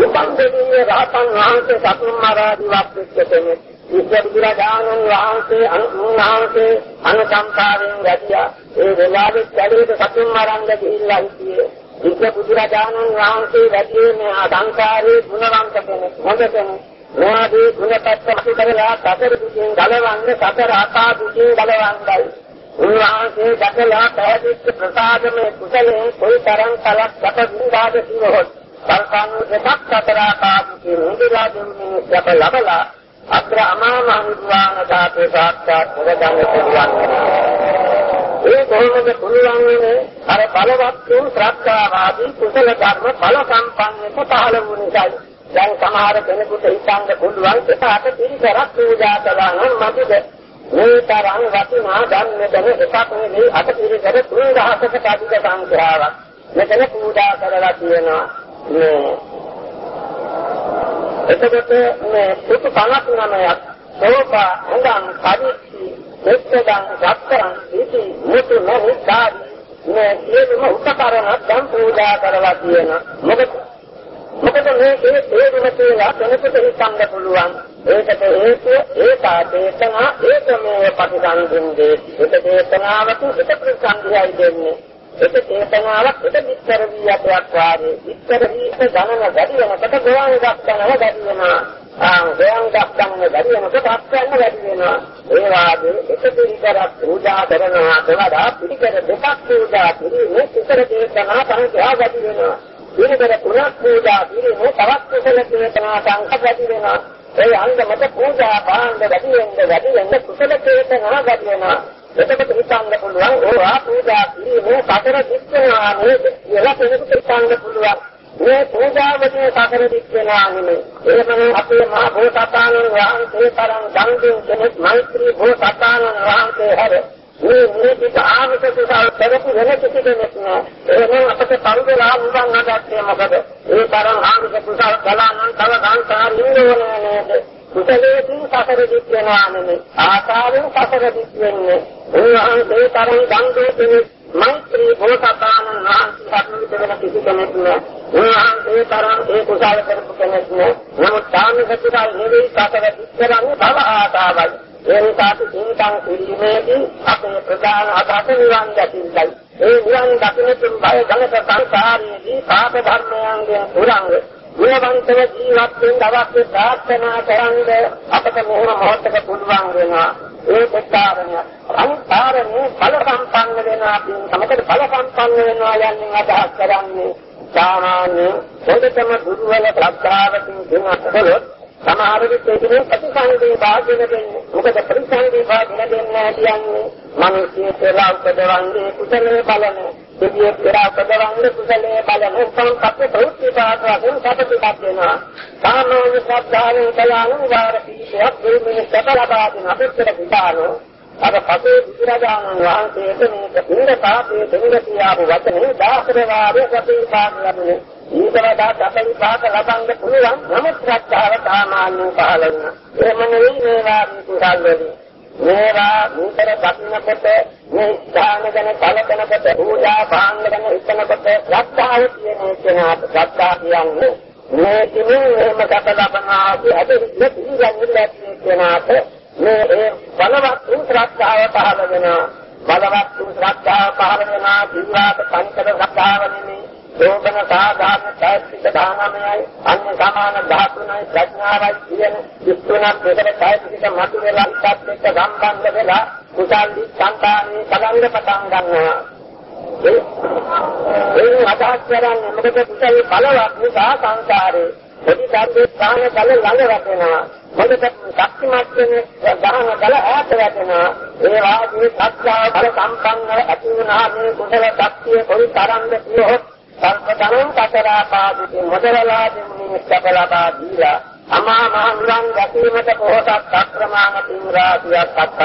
S1: උපන්දෙනිය රහතන් වහන්සේ සතුන් මරාදී වස්තුත් කෙනෙක් ඉස්සර බුදුරජාණන් වහන්සේ අනුන්වහන්සේ අනුකම්පාවෙන් වැඩියා ඒ වෙලාවේ කැලේට සතුන් මරන්න ගිහිල්ලා හිටියේ. ඉස්සර බුදුරජාණන් වහන්සේ වැඩියේ මේ අසංකාරී ගුණවන්ත කෙනෙක් හොඳ කෙනෙක්. මොනවාදී ගුණපත්ත මතු කරලා සතර දුකින් ගලවන්නේ සතර ආපා දුකින් ගලවන්නයි. උන්වහන්සේ දැකලා පැහැදිච්ච ප්‍රසාදමේ කුසලයේ කොයි තරම් කලක් ගත විඳාද කිවහොත් සංකම් දෙකක් සතර ආපා දුකින් නිදලා දෙන්නේ සැප ලබලා අත්‍ර අමාමහ නිර්වාණ ධාතු සාක්ෂාත් කරගන්න පුළුවන්. ඒ කොහොමද පුළුවන් වෙන්නේ? අර බලවත් වූ ශ්‍රද්ධාවාදී කුසල ධර්ම බල සම්පන්නක පහළ වූ නිසායි. දැන් සමහර කෙනෙකුට හිතන්න පුළුවන් ඒකට පිළිසරක් පූජා කළා නම් මදිද? මේ තරම් වටිනා ධර්ම දැන එකක් නෙවෙයි අට පිළිසර 3000කට අධික සංඛ්‍යාවක්. මෙතන පූජා කරලා තියෙනවා. මේ එතකොට මේ සුතු 59ක් සෝපා හඳන් පරිච්චි මෙච්චදන් සත්තරන් ඉති මුතු නොහිතාරි මේ සියලුම උපකරණ දැන් පූජා කරලා තියෙන මොකද? මොකද මේ ඒ තේරුම කියලා කෙනෙකුට හිතන්න පුළුවන්. ඒකට හේතුව ඒකා දේශනා ඒකමේ ප්‍රතිසංගින්දේ ඒක දේශනාවක එක ප්‍රතිසංගියයි දෙන්නේ. ඒක චේතනාවක් ඒක විස්තර වී යටයක් වාගේ. විස්තර වී ගණන වැඩි වෙනකොට ගෝවාන් දක්වනවා වැඩි වෙනවා. ආ ගෝවාන් දක්වන්නේ වැඩි වෙනකොට අත්යන්න වැඩි වෙනවා. ඒ වාගේ එක පිළිකරක් පූජා කරනවා. තවදා පිළිකර දෙකක් පූජා කිරීමේ විස්තර චේතනා සංඛ්‍යා වැඩි වෙනවා. පිළිකර තුනක් පූජා කිරීමේ තවත් කුසල චේතනා සංඛ්‍යා වැඩි වෙනවා. ඒ අංගමත පූජා භාණ්ඩ වැඩි වෙන වැඩි වෙන කුසල චේතනා වැඩි වෙනවා. එතකොට හිතන්න පුළුවන් ඕවා පූජා කිරීමේ සතර දික් වෙනවා නේද කියලා කෙනෙකුට හිතන්න පුළුවන්. මේ පූජාවදී සතර දික් වෙනවා නෙමෙයි. එහෙමනම් අපේ මහා බෝසතාණන් වහන්සේ තරම් දන් දෙන කෙනෙක් මෛත්‍රී බෝසතාණන් වහන්සේ හැර මේ නිමිති ආමිත කුසල් කරපු වෙන කිසි කෙනෙක් නෑ. එහෙනම් අපට පරිදලා උඹන් නැගත්තේ මොකද? ඒ තරම් ආමිත කුසල් කළා නම් තව සංසාරින් නෝනේ නේද? කුසලයෙන් සසර දික් වෙනවා නෙමෙයි. ආකාරයෙන් සසර දික් වෙන්නේ. උන්වහන්සේ තරම් දන් දෙන්නේ මෛත්‍රී බෝසතාණන් වහන්සේ සම්මිත වෙන කිසි කෙනෙක් නෑ. උන්වහන්සේ තරම් ඒ කුසල කරපු කෙනෙක් නෑ. නමුත් සාමිත කුසල් නෙවෙයි සසර දික් කරන්නේ බව ආතාවයි. ඒ නිසා සිතං පිළිමේදී අපේ ප්‍රධාන අදහස නිවන් දැකීමයි. ඒ නිවන් දකින්නතුන් බය ජනක සංසාරයේදී පාප ධර්මයන්ගෙන් පුරංග ගුණවන්තව ජීවත් වෙන්න අවශ්‍ය ප්‍රාර්ථනා කරන්නේ අපට මොහොන මොහොතක පුළුවන් වෙනවා. ඒ ප්‍රකාරණය අන්තරනේ බල සම්පන්න වෙනවා තමයි බල සම්පන්න වෙනවා යන්නේ අදහස් කරන්නේ සාමාන්‍ය පොඩටම දුර්වල ශ්‍රද්ධාවකින් දිනවලොත් සමහර විට ඒකේ ප්‍රතිසංදී භාග්‍යන දෙන්නේ. මොකද ප්‍රතිසංදී භාග්‍යන දෙන්නේ කියන්නේ මිනිස්සේ පෙරා උපදවන්නේ කුසලයේ බලන. දෙවිය පෙරා උපදවන්නේ කුසලයේ බලන. සංකප්ප ප්‍රවෘත්ති පාදයෙන් සපතිපත් වෙනවා. සාමෝන ශ්‍රද්ධාවෙන් කලාණු වාරපීයක් දෙමිනි සබලපාදින අපිට විපානෝ අර පසේ බුදුරජාණන් වහන්සේට මේක පින්ද පාපේ දෙන්න කියාපු වචනේ දාසර වාරයේ සපේ පාදයන්නේ ඊට වඩා සැපවිපාක ලබන්න පුළුවන් නමුත් ශ්‍රද්ධාව සාමාන්‍යයෙන් පහළ වෙනවා. එහෙම නෙවෙයි මේවා කුසල් වලින්. මේවා මුතර දකින්නකොට මේ ස්ථාන ගැන කලකනකොට පූජා භාණ්ඩ ගැන හිතනකොට ශ්‍රද්ධාව කියන කෙනාට ශ්‍රද්ධා කියන්නේ මේ කිමින් එහෙම සැප ලබනවා කියන්නේ පිළිගන්නේ කෙනාට මේ ඒ බලවත් ශ්‍රද්ධාව පහළ වෙනවා. බලවත් ශ්‍රද්ධාව පහළ වෙනවා ජීවිත සංකත ශ්‍රද්ධාව නෙමෙයි යෝගන සාධාරණ චෛතසික දානමයයි අන්‍ය සමාන ධාතුනයි ප්‍රඥාවයි කියන විස්තුණක් දෙකේ චෛතසික මතු වෙලා ඉස්සත් එක්ක සම්බන්ධ වෙලා කුසල් සංකාරී කලංග පටන් ගන්නවා. ඒ අදහස් කරන්නේ මොකද කුසල් බලවත් නිසා සංකාරේ ප්‍රතිකාරයේ ස්ථාන බල ළඟ වැටෙනවා. මොකද ශක්තිමත් වෙන ගහන බල ඈත වැටෙනවා. ඒ වාගේ සත්‍යාව බල සම්පන්නව ඇති වුණා මේ කුසල ශක්තිය කොයි තරම්ද කියොත් සම්පතනං කතරාපාදිත මොදලලා දෙමුනි සබලබා දීලා අමා මහ නිවන් දැකීමට පොහොසත් අක්‍රමාන තිංරාසියක් අත්පත්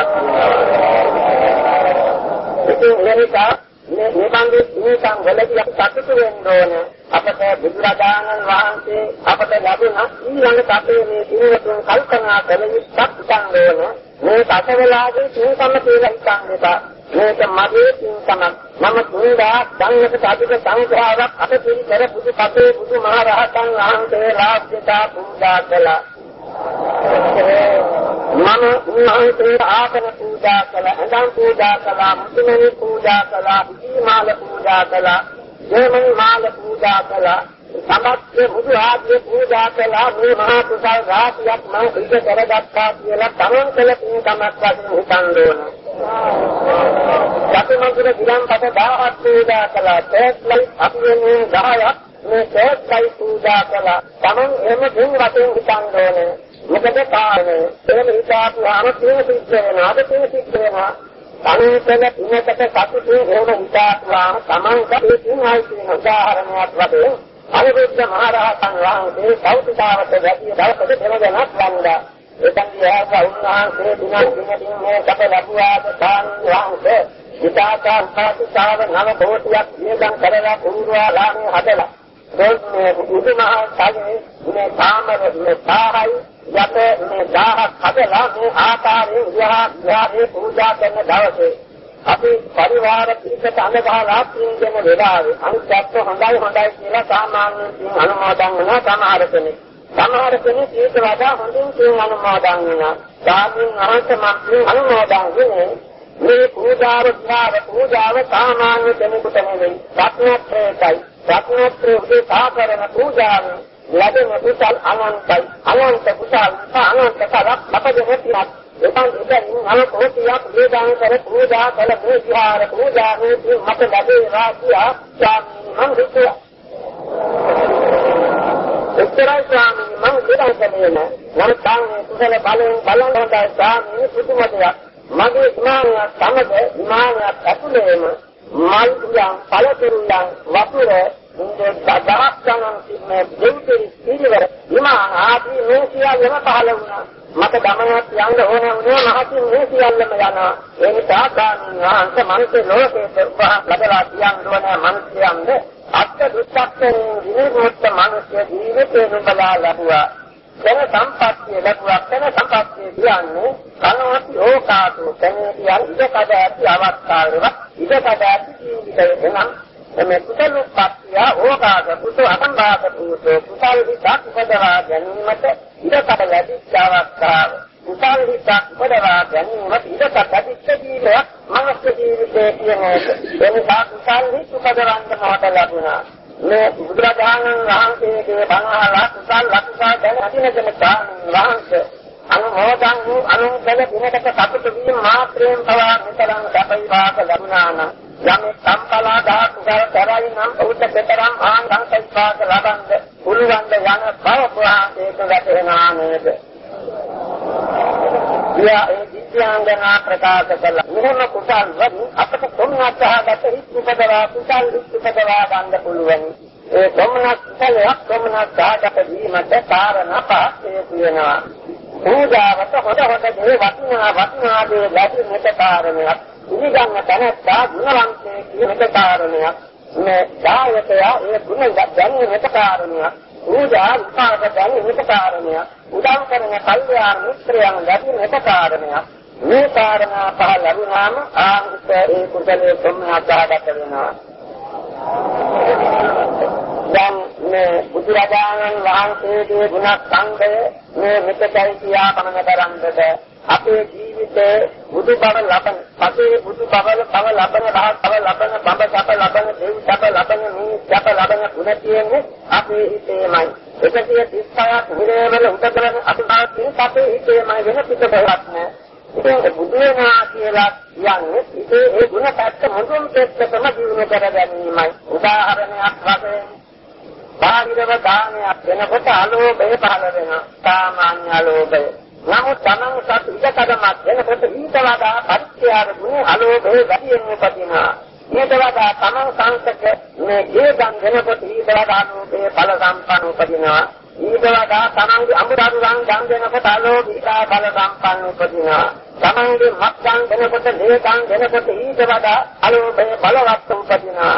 S1: ඉතින් එනිසා මේ නිබන්දි නිකන් වලදී සතුටු වෙන්න ඕන. අපට බුදුරජාණන් වහන්සේ අපට ලැබුණ ඊළඟ අපේ මේ දිනවතුන් කල්පනා කළ යුත්තක් ඕන මේ පසවලාගේ තුන්කම කියලා හිතන්න එපා. මේක මගේ පින්කමක්. මම තුන්දා ධම්මක අධික සංඛ්‍යාවක් අතපින් කර බුදු පතේ බුදු මහ රහතන් වහන්සේලා පිටා පූජා කළා. මම උන්වහන්සේ ආසන පූජා කළා හඳන් පූජා කළා මුතුමනි පූජා කළා විමාල පූජා කළා ජයමනි මාල පූජා කළා. සමස්ත බුදු ආත්මේ පූජා කළා මේ මහා කුසල් රාශියක් මම ඉඳ කරගත්තා කියලා තමන් කළ පින්කමක් වශයෙන් හිතන්න ඕනේ සතුමන්තුර ගිලන්පත 1000ක් පූජා කළා. තේත්ලයි අපි වෙනුවෙන් 10ක් මේ තේත්ලයි පූජා කළා. Taman එම දින් වශයෙන් හිතන්න ඕනේ. මොකද කාරණේ එහෙම හිතාපුවාම තියෙන සිද්ධ වෙනවා. අද තියෙන සිද්ධ වෙනවා. අනිතල ඉන්නකට සතුටු එහෙම හිතාපුවාම Tamanට ඒ තුන්යි කියන උදාහරණයක් වශයෙන් අනුරුද්ධ මහරහතන් වහන්සේ සෞතිකාවට වැඩි දවසක දෙවදනක් වන්දා. එතන් දිහාට උන්වහන්සේ දිනක් දිනකින් මේ කට ලැබුවාද සාන්වහන්සේ විතාකාර පාතිකාව නව කෝටියක් නියදම් කරලා පුරුවා රාමේ හදලා මේ බුදුමහා සාගේ මේ කාමර මේ සාහයි යතේ මේ දාහක් හදලා මේ ආකාරයෙන් විහා විහාරේ පූජා කරන දවසේ අපි පරිවාර පිටට අඳගහලා පින්ගෙන වෙලාවේ අනිත්‍යත්ව හොඳයි හොඳයි කියලා සාමාන්‍යයෙන් අනුමෝදන් වෙනවා සමහර කෙනෙක් සමහර කෙනෙක් ඊට වඩා හොඳින් කියන අනුමෝදන් වෙනවා. සාමින් අහසමක් අනුමෝදන් වෙන්නේ මේ පූජාව ත්‍යාව පූජාව සාමාන්‍ය කෙනෙකුට නෙවෙයි. රත්නත්‍රයයි. රත්නත්‍රයේ උදේසා කරන පූජාව ලැබෙන කුසල් අනන්තයි. අනන්ත කුසල් අනන්ත කරක් අපදෙන්නේ තියක්. එතන ඉතින් අල කෝටියක් වේදාන කර පූජා කළ මේ විහාර පූජා මේ මත ලැබේවා කියා ස්වාමීන් වහන්සේ එච්චරයි ස්වාමීනි මම ඉරන් කලේ නෑ. නම් තාන්නේ කුසල බලෙන් බලන් හොඳයි ස්වාමීනි පුදුම දෙයක්. මගේ විමානයක් සමග විමානයක් ඇතුළේම මල් උයන් පළතුරුයන් වතුර මුන්ගේ දදහස් ගණන් තිබෙන දෙවිතේ පිළිවෙල විමාන ආදී මේ සියල්ලම පහළ වුණා මට ගමනක් යන්න ඕන වුණේ මහතින් මේ සියල්ලම යනවා. ඒ නිසා කාන්නාන්ත මනුෂ්‍ය ලෝකයේ උපහා ලැබලා කියන්න ඕන මනුෂ්‍යයන්ද අත්ත දුක්ඛයෙන් විමුක්ත මනුෂ්‍ය ජීවිතේ නුඹලා ලැබුවා. දැන සම්පත්තිය ලැබුවා. දැන සම්පත්තිය කියන්නේ කනෝති ඕකාතු තනේ කියන ඉඩකඩ ඇති අවස්ථාවේවත් ඉඩකඩ ඇති ජීවිතය එනම් එමෙ කුසල උපත්තිය ඕකාද කුසල අසංඝාත කුසල කුසල විදක් උපදවා ගැනීමට ඉඩකඩ ලැබිච්ච අවස්ථාව. කුසල විදක් උපදවා ගැනීමට ඉඩකඩ ලැබිච්ච ජීවිතයක් මනුෂ්‍ය ජීවිතය කියන එක. එනිසා කුසල විදක් උපදවන්න මට ලැබුණා. මේ බුදුරජාණන් වහන්සේගේ බණහලා කුසල් ලක්ෂා දැන අදිනකම වහන්සේ අනුමෝදන් වූ අනුකල දිනකට සතුට වීම මාත්‍රයෙන් පවා මෙතරම් සැපවිපාක ලැබුණා නම් යම් සම්පලා ධාතු කර කරයි නම් උද්ද පෙතරම් ආන් සංකල්පාක ලබන්ද? පුළුවන් ද යන බව පුරා ඒක වැටෙනා නේද? යා ඒ දිත්‍යාංගනා ප්‍රකාශ කළ. මෙහෙම කුසල් වලින් අපට කොම්නාචහගත හිත් උපදවා කුසල් හිත් උපදවා ගන්න පුළුවන්. ඒ කොම්නාච කුසලයක් කොම්නාචහගත වීමට කාරණා පහේ තියෙනවා. පූජාවට හොඳ හොඳ දේ වටිනා වටිනා දේ ලැබෙන්නට කාරණයක්. පිළිගන්න තැනත්තා ගුණවන්තයෙක් කියනට කාරණයක්. මේ ඡායතය ඒ ගුණ දැනීමට කාරණයක්. පූජා විපාක දැනීමට කාරණයක්. උදම් කරන කල්යාණ මිත්‍රයන් ලැබීමට කාරණයක්. මේ කාරණා පහ ලැබුණාම ආංගික ඒ කුසලයේ සම්මාදාගත වෙනවා. දැන් මේ බුදුරජාණන් වහන්සේගේ ගුණ සංගය මේ මෙතකයි කියා පමණ කරන්නද? අපේ ජීවිතේ බුදු බව ලබන අපේ බුදු බව තව ලබන රහත් තව ලබන බඹ සැප ලබන දෙව් සැප ලබන මේ සැප ලබන ගුණ තියෙන්නේ අපේ හිතේමයි. 135ක් නිරේවල උදකලන අතුතාවකින් අපේ හිතේමයි වෙන පිටපොරක් නෑ. ඒක බුදු වෙනවා කියලා කියන්නේ ඉතින් ඒ ගුණ පැත්ත මුදුන් පෙත්තටම දිනු කර ගැනීමයි. උදාහරණයක් වශයෙන් බාහිරව දානයක් වෙනකොට අලෝභය පහළ වෙනවා. සාමාන්‍ය අලෝභය. නමුත් තමන් සත් ඉඩකඩමක් වෙනකොට ඊට වඩා පරිත්‍යාග ගුණ අලෝභය වැඩියෙන් උපදිනවා. ඊට වඩා තමන් සංසක මේ ජීවිතන් වෙනකොට ඊට වඩා අලෝභය ඵල සම්පන්න උපදිනවා. ඊට වඩා තමන්ගේ අමුදරුවන් ගම් වෙනකොට අලෝභීතා ඵල සම්පන්න උපදිනවා. තමන්ගේ මත්යන් වෙනකොට ලේකම් වෙනකොට ඊට වඩා අලෝභය බලවත් උපදිනවා.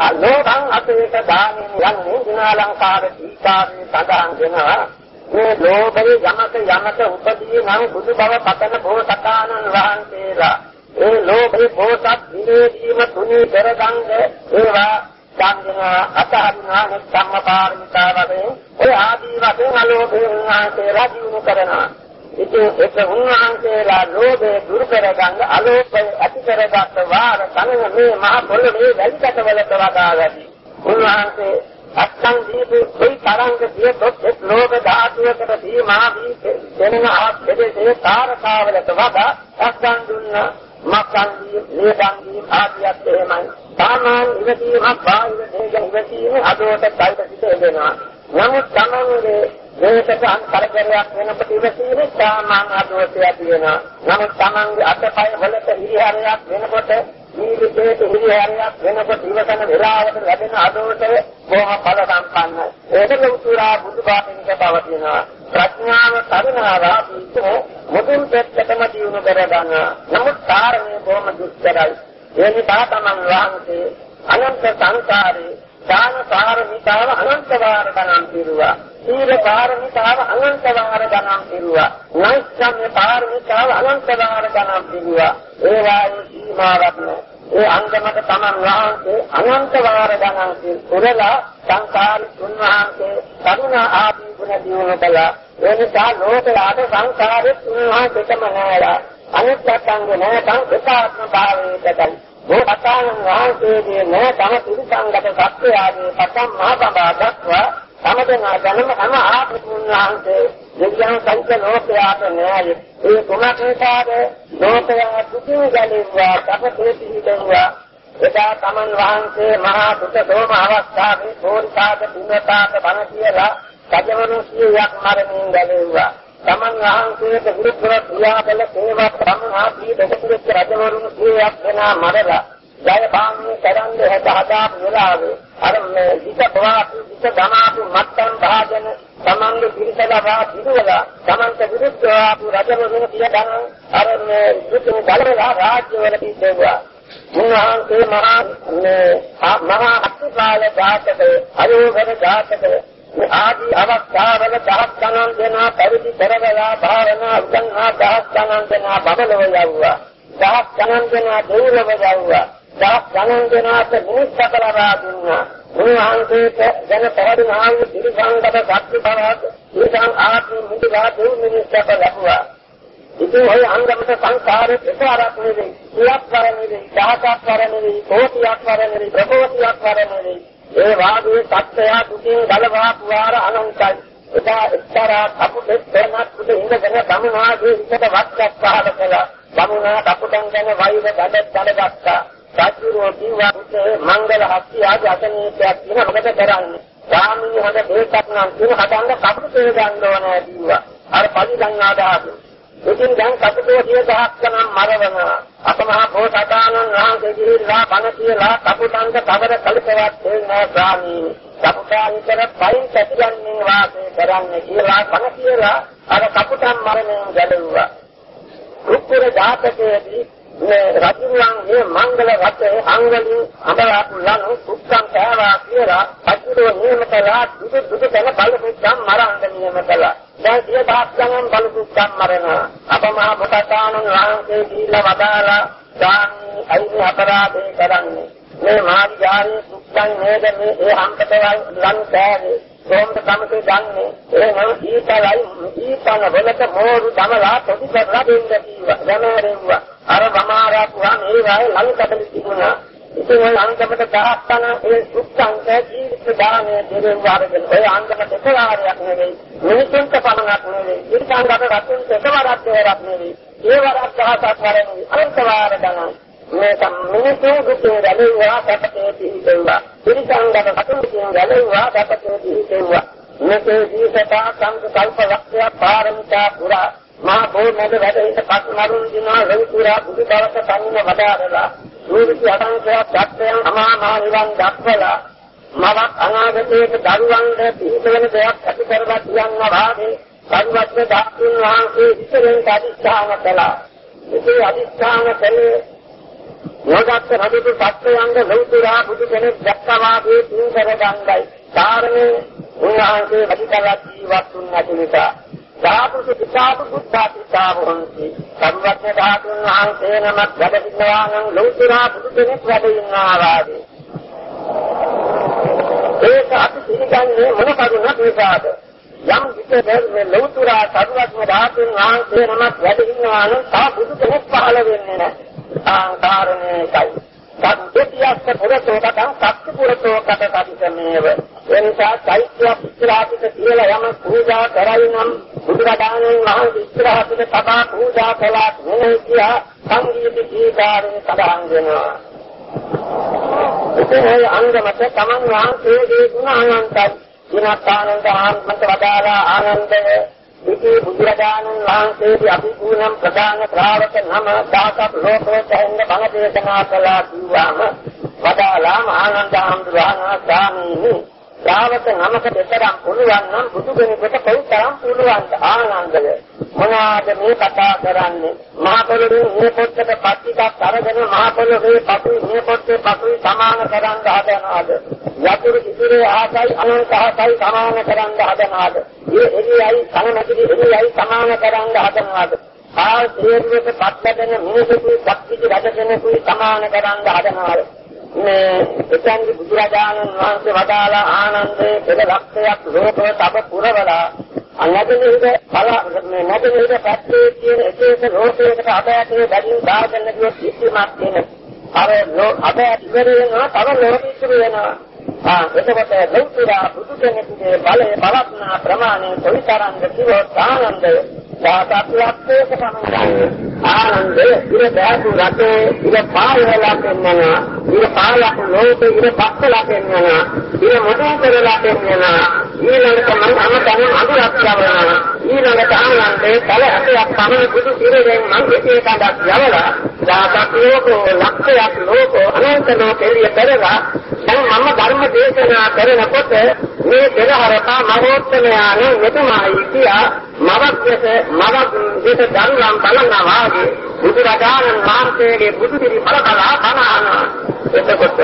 S1: අලෝභං අපේක දානෙන් යන්නේ දිනාලංකාර දීකාවේ සඳහන් වෙනවා. මේ ලෝකේ යමක යමක උපදී නම් බුදු බව පතන බෝසතාණන් වහන්සේලා. ඒ ලෝකේ බෝසත් විනේදීම තුනී කරගන්න ඒවා සංගන අතහරිනා ධම්මපාරමිතා වශයෙන් ඔය ආදී වශයෙන් අලෝභේ උන්වහන්සේලා දිනු කරනවා. ඉතින් ඒක උන්වහන්සේලා ලෝභය දුරු කරගන්න අලෝභය ඇති කරගත්ත වාර කලින් මේ මහ පොළොවේ වැලිකට වලට වඩා වැඩි. උන්වහන්සේ අත්තං දීපු කොයි තරංග දියතොත් එක් ලෝක ධාතුවකට සීමා වී දෙනන ආත්මයේ තාරකාවලට වඩා අත්තං දුන්න මක්කං දී නේදං දී ආදියත් එහෙමයි. සාමාන්‍ය ඉවසීමක් බාහිර දේක ඉවසීම අදෝට කල්පිත වෙනවා නමුත් තමන්ගේ මේකට අන්තරකරයක් වෙනකොට ඉවසීම සාමාන්‍ය අදෝටයක් වෙනවා. නමුත් තමන්ගේ අතපය වලට හිරිහැරයක් වෙනකොට ජීවිතයේ හිරිහැරයක් වෙනකොට ඉවසන වෙලාවට ලැබෙන අදෝටය බොහොම ඵල සම්පන්නයි. ඒක ලෞතුරා බුදුබාහිනික පවතිනවා. ප්‍රඥාව කරුණාව පිටු මුදුන් පෙත්තටම දිනු කර ගන්නවා. නමුත් කාරණේ බොහොම දුෂ්කරයි. ඒ නිසා තමන් වහන්සේ අනන්ත සංසාරේ දාන පාරමිතාව අනන්ත වාර ගණන් පිරුවා. සීල පාරමිතාව අනන්ත වාර ගණන් පිරුවා. නෛෂ්ක්‍රම්‍ය පාරමිතාව අනන්ත වාර ගණන් පිරුවා. ඒ වායේ සීමාවක් නැහැ. ඒ අංගමක තමන් වහන්සේ අනන්ත වාර ගණන් පුරලා සංසාරි උන්වහන්සේ කරුණ ආදී ගුණ දිනු කළා. ඒ නිසා ලෝකයාට සංසාරෙත් උන්වහන්සේටම නෑලා. අනිත්‍යංග නැතන් විපාත්ම භාවයටයි. මේ පතාන වහන්සේගේ නෑ තම පිළිසංගත සත්‍යයගේ පතම් මහබඹා දක්වා සමදෙනා ජනම හැම ආත්මතුන් වහන්සේ දෙවියන් සංක ලෝකයාට නෑය. ඒ කුමක් නිසාද ලෝකයා දුකින් ගැලෙනවා සපතේ පිහිටුවා එදා තමන් වහන්සේ මහා දුක දෝම අවස්ථාවේ පෝරිසාද පින්වතාට බණ කියලා සජවරු සියයක් මරණින් ගැලෙව්වා. තමන් වහන්සේට විරුද්ධව ක්‍රියාකල සේවා සම්හාපී දෙකතුරෙක් රජවරුන් කීයක් දෙනා මරලා ජය භාග්‍ය කරන්නේ හත හදාපු වෙලාවේ අර මේ විස ප්‍රවාසි විස ධනාපු මත්තන් භාජන තමන්ගේ පිරිසලා පිටුවලා තමන්ට විරුද්ධව ආපු රජවරුන් පියදන අර මේ දුතු බලලා රාජ්‍යවල පිටේවා උන්වහන්සේ මහා මේ මහා අත්පාල ජාතකය අයෝගර ජාතකය ආදී අවස්ථාවල දහස් ගණන් දෙනා පරිදි කරවලා භාවනා උදන්හා දහස් ගණන් දෙනා බබලව යවුවා. දහස් ගණන් දෙනා දෙව්ලොව යවුවා. දහස් ගණන් දෙනාට මිනිස් සකලවා දුන්නා. උන්වහන්සේට ජන පරිණාම දිවිසංගත ශක්ති බවක් ඊටන් ආත්ම මුදිලා දෙව් මිනිස් සකල ලැබුවා. ඉතින් ඔය අංගමත සංසාරේ ප්‍රකාරක් නෙවෙයි සියක් වර නෙවෙයි දහසක් වර නෙවෙයි කෝටියක් වර නෙවෙයි ප්‍රකෝටියක් වර නෙවෙයි. ඒ වාගේ සත්‍යය දුකින් ගලවා පුවාර අනන්තයි එදා එක්තරා කපුටෙක් දෙනක් උඩ ඉඳගෙන බමුණාගේ විකට වක්යක් පහල කළා. බමුණා කපුටන් ගැන වෛර ගඩ ගඩ ගත්තා සත්‍යරෝ කිව්වා මංගල හස්ති ආදී අතනීපයක් කියන මොකද කරන්නේ. ස්වාමීන් හොඳ දෙයක් නම් කියන හදන්න කපුටේ ගන්න ඕනේ කිව්වා. අර පලි ගන්නා දාපු. ඉතින් දැන් කපුටෝ සිය දහස් ගණන් මරවනවා අපමහා බෝසතාණන් වහන්සේ ගිහිල්ලා බණ කියලා කපුටන්ට කවර කල්පවත් දෙන්නේ ස්වාමීනි කපුටා විතර පයින් පැතිරන්නේ වාසය කරන්නේ කියලා බණ කියලා අර කපුටන් මරණයෙන් ගැලවුවා. රුක්කුර ජාතකයේදී මේ රජුන්ගේ මංගල රටේ අංගලින් අමරාකුලන් සුක්කම් පෑවා කියලා පතුරෝ නියම කළා දුදු දුදු කළ බලපුච්චම් මරන්න නියම කළා දැන් සිය දහස් ගණන් බලපුච්චම් මරනවා. අප මහ බුතතාණන් වහන්සේ දීලා වදාලා ගාමී අයිති අපරාධේ කරන්නේ. මේ මාර්ගාරේ සුක්කම් නේද මේ ඒ හම්පතවල් ලන් පෑවේ කොහොමද කමසේ ගන්නෙ. එහෙනම් ඊතලයි ඊතන වලට මෝරු දමලා ප්‍රතිපරලා දෙන්න කීවා යමරෙව්වා අර වමාරාකුවා මේ වායේ ලංකඩලි තිබුණා. ඉතින් ඔය අංගමට දාප්පන ඒ සුක්ඛංක ජීවිත දානයේ දෙරෙන් වාරගෙන ඔය අංගමට එකවාරයක් නෙවෙයි. මිනිසුන්ට පමණක් නෙවෙයි. ඊටංගකට රතුන්ට එකවරක් දෙවරක් නෙවෙයි. ඒ වරක් දහසක් වරෙන් අනන්ත වාර ගණන්. මේ මිනිසු දුකේ ගැලෙව්වා සැපතේ පිහිටෙව්වා ඊටංගකට රතුන්ගෙන් ගැලෙව්වා සැපතේ පිහිටෙව්වා මේකේ ජීවිතා සංක කල්ප ලක්ෂය පාරමිතා පුරා මා බෝධනද වැඩ හිට පස් මරුන් දිනා රවිපුරා බුදු දවස තනින වදාරලා සූරිසි අසංඛ්‍යාත දත්තයන් අමා මහ නිවන් දක්වලා මවක් අනාගතයේ දරුවන්ට පිහිටවන දෙයක් ඇති කරලා කියනවා වාගේ පරිවර්ත ධාතුන් වහන්සේ ඉස්සරෙන් අධිෂ්ඨාන කළා. ඉතින් අධිෂ්ඨාන කළේ නොදත්ත රජු සත්‍යයන්ග ලෞතුරා බුදු කෙනෙක් දැක්කා වාගේ පින් කර ගන්නයි. කාරණේ උන්වහන්සේ වැඩිකලක් ජීවත් වුණ නැති නිසා. ධාතුසු පිටාපු බුද්ධාපිතා වහන්ති සර්වඥ ධාතුන් වහන්සේ නමක් වැඩ සිටනවා නම් ලෞතුරා බුදු කෙනෙක් වැඩ ඉන්නවා වාගේ. ඒක අපි පිළිගන්නේ මොන කරුණක් නිසාද? යම් විටක මේ ලෞතුරා සර්වඥ ධාතුන් වහන්සේ නමක් වැඩ ඉන්නවා නම් තා බුදු කෙනෙක් පහළ වෙන්නේ නැහැ. ආකාරණේයි සත්‍යතියස්ස පුරතෝ කතං සත්‍ය පුරතෝ කත කතිසමේව එනිසා චෛත්‍ය ඉස්රාපිට කියලා යම පූජා කරයි නම් බුදුරජාණන් වහන්සේ ඉස්රාපිට තබා පූජා කළා නෙවෙයි කියා සංගීත දීකාරේ සඳහන් වෙනවා. ඒ අංගමත තමන් වහන්සේගේ ගුණ අනන්තයි දිනත්තානන්ද ආත්මත වදාලා ආනන්දය. ඉති බුදුරජාණන් වහන්සේගේ අභිපූර්ණම් ප්‍රධාන ශ්‍රාවක නම දාසක් ලෝකෝත්තරින් බණ දේශනා කළා කිව්වම වදාලා ආනන්ද හඳුරානා ස්වාමීනි ශ්‍රාවක නමකට දෙතරම් පුළුවන් නම් බුදු කෙනෙකුට කොයිතරම් පුළුවන්ද? ආනන්දය. මොනවාද මේ කතා කරන්නේ? මහ පොළොවේ මේ පොත්තට පත්තිකක් අරගෙන මහ පොළොවේ පතු මේ පොත්තේ පතුයි සමාන කරන්න හදනවාද? යතුරු ඉදිරියේ ආසයි අනන්ත ආසයි සමාන කරන්න හදනවාද? මේ එළියයි කනමැදිරි එළියයි සමාන කරන්න හදනවාද? ආ තේරුවට පත්ලගෙන මිනිසුකු ශක්තිජ රජ කෙනෙකුයි සමාන කරන්න හදනවාද? මේ එතෙන්දි බුදුරජාණන් වහන්සේ වදාලා ආනන්දේ පෙර ලක්ෂයක් ලෝකව තබ පුරවලා අනගිනිහිද බල මේ නගිනිහිද පැත්තේ තියෙන එක එක ලෝකයකට අබෑටේ බැඳින් දාගෙන ගියොත් කිසිමත් වෙන අර අබෑට ඉවරේනවා තව ලෝකෙ ඉතුරු වෙනවා. ආ එතකොට ලෞතුරා බුදු කෙනෙකුගේ බලය බලත්නා ප්‍රමාණය කොයිතරම්ද කිව්වොත් ආනන්දය දාසත්වයේක පමණයි ආනන්දය ඉර බෑතු රටේ ඉර පායලා පෙන්නනවා ඉර පාලක ලෝකේ ඉර පස්සලා පෙන්නනවා ඉර මොඩේ කරලා පෙන්නනවා ඊළඟට මම හැමතැනම අඳුරක් යවනවා. ඊළඟට ආනන්දේ තල හතයක් පමණ බුදු සිරෙන් මම පිටේ කඩක් යවලා දාසක් ලෝකෝ ලක්ෂයක් ලෝකෝ අනන්ත ලෝකෙලිය පෙරලා දැන් මම ධර්ම දේශනා කරනකොට මේ පෙරහරපා මහෝත්තමයාන මෙතුමායි කියා මවක් දෙස මවක් දෙස දරුවන් බලනවා වාගේ බුදුරජාණන් වහන්සේගේ බුදු පිළි බලකලා බණහන එතකොට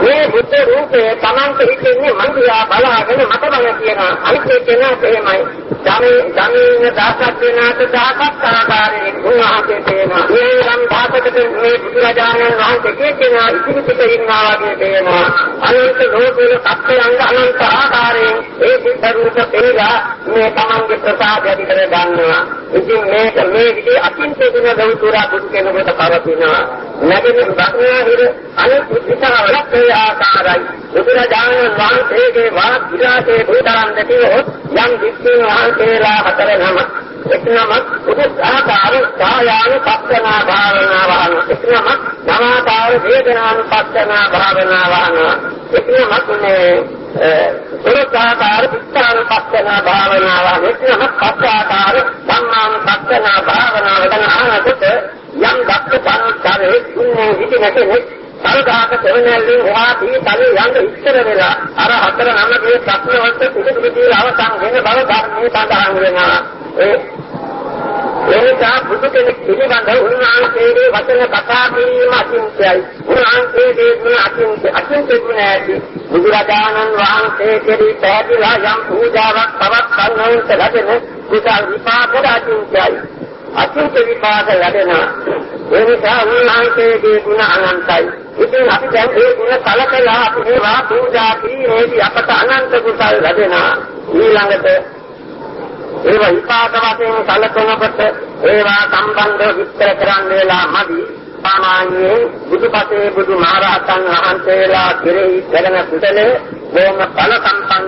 S1: මේ බුද්ධ රූපේ Tamante හිතෙන්නේ මං දිහා බලාගෙන මට බල කියනවා අනිත් කෙනා එහෙමයි. ධමී ධමීන දාසක් වෙනාට දාසක් ආකාරයෙන් උන්වහන්සේ තේනවා මේ නම් දාසකට මේ බුදුරජාණන් වහන්සේ කියනවා ඉතිරි පිට ඉන්නවා වගේ තේනවා අනන්ත ලෝකවල සත්‍යංග අනන්ත ආකාරයෙන් ඒ බුද්ධ රූප තේලා මේ තමන්ගේ ප්‍රසාද ඇති කර ගන්නවා ඉතින් මේක මේ විදිහේ අකින්ත ගුණ ගෞතුරා බුදු කෙනෙකුට පවතිනවා. නැගෙන බක්නාහිර අනිත් බුද්ධතාවලත් ඒ ආකාරයි. බුදුරජාණන් වහන්සේගේ වාක් විලාසයේ භූතාන් දෙතියොත් යම් විස්සින් වහන්සේලා හතර නම එක් නමක් උදාකාර කායානුපස්සනා භාවනාවහන එක් නමක් නවාකාර වේදනානුපස්සනා භාවනාවහන එක් නමක් මේ උදාකාර පිටානුපස්සනා භාවනාවහන එක් නමක් පස්සාකාර ධම්මානුපස්සනා භාවනාව ගැන අහනකොට යම් දක්ෂ සංස්කාරයේ ඉන්නේ විදිහට සල්ගාක තෙරණැල්ලේ හොයාදී තලේ යන්න ඉස්සර වෙලා අර හතර නමකේ ප්‍රශ්න වලට පිටු පිටු අවසන් වෙන බව ධර්මයේ සඳහන් වෙනවා. ඒ එනිසා බුදු කෙනෙක් පිළිබඳව උන්වහන්සේගේ වචන කතා කිරීම අචින්තයයි උන්වහන්සේගේ ගුණ අචින්ත අචින්ත ගුණ ඇති. බුදුරජාණන් වහන්සේ කෙරෙහි පැහැදිලා යම් පූජාවක් පවත්වන්නට ලැබෙන කුසල් විපාක අචින්තයයි අචින්ත විපාක ලැබෙනවා. ඒ නිසා උන්වහන්සේගේ ගුණ අනන්තයි. ඉතින් අපි දැන් ඒ ගුණ කලකලා අපි ඒවා පූජා කිරීමේදී අපට අනන්ත කුසල් ලැබෙනවා. ඊළඟට ඒවා විපාක වශයෙන් සැලකනකොට ඒවා සම්බන්ධව විස්තර කරන්න වෙලා මදි. සාමාන්‍යයෙන් බුදුපසේ බුදු මහරහතන් වහන්සේලා කෙරෙහි කරන කුසලයේ බොහොම ඵල සම්පන්න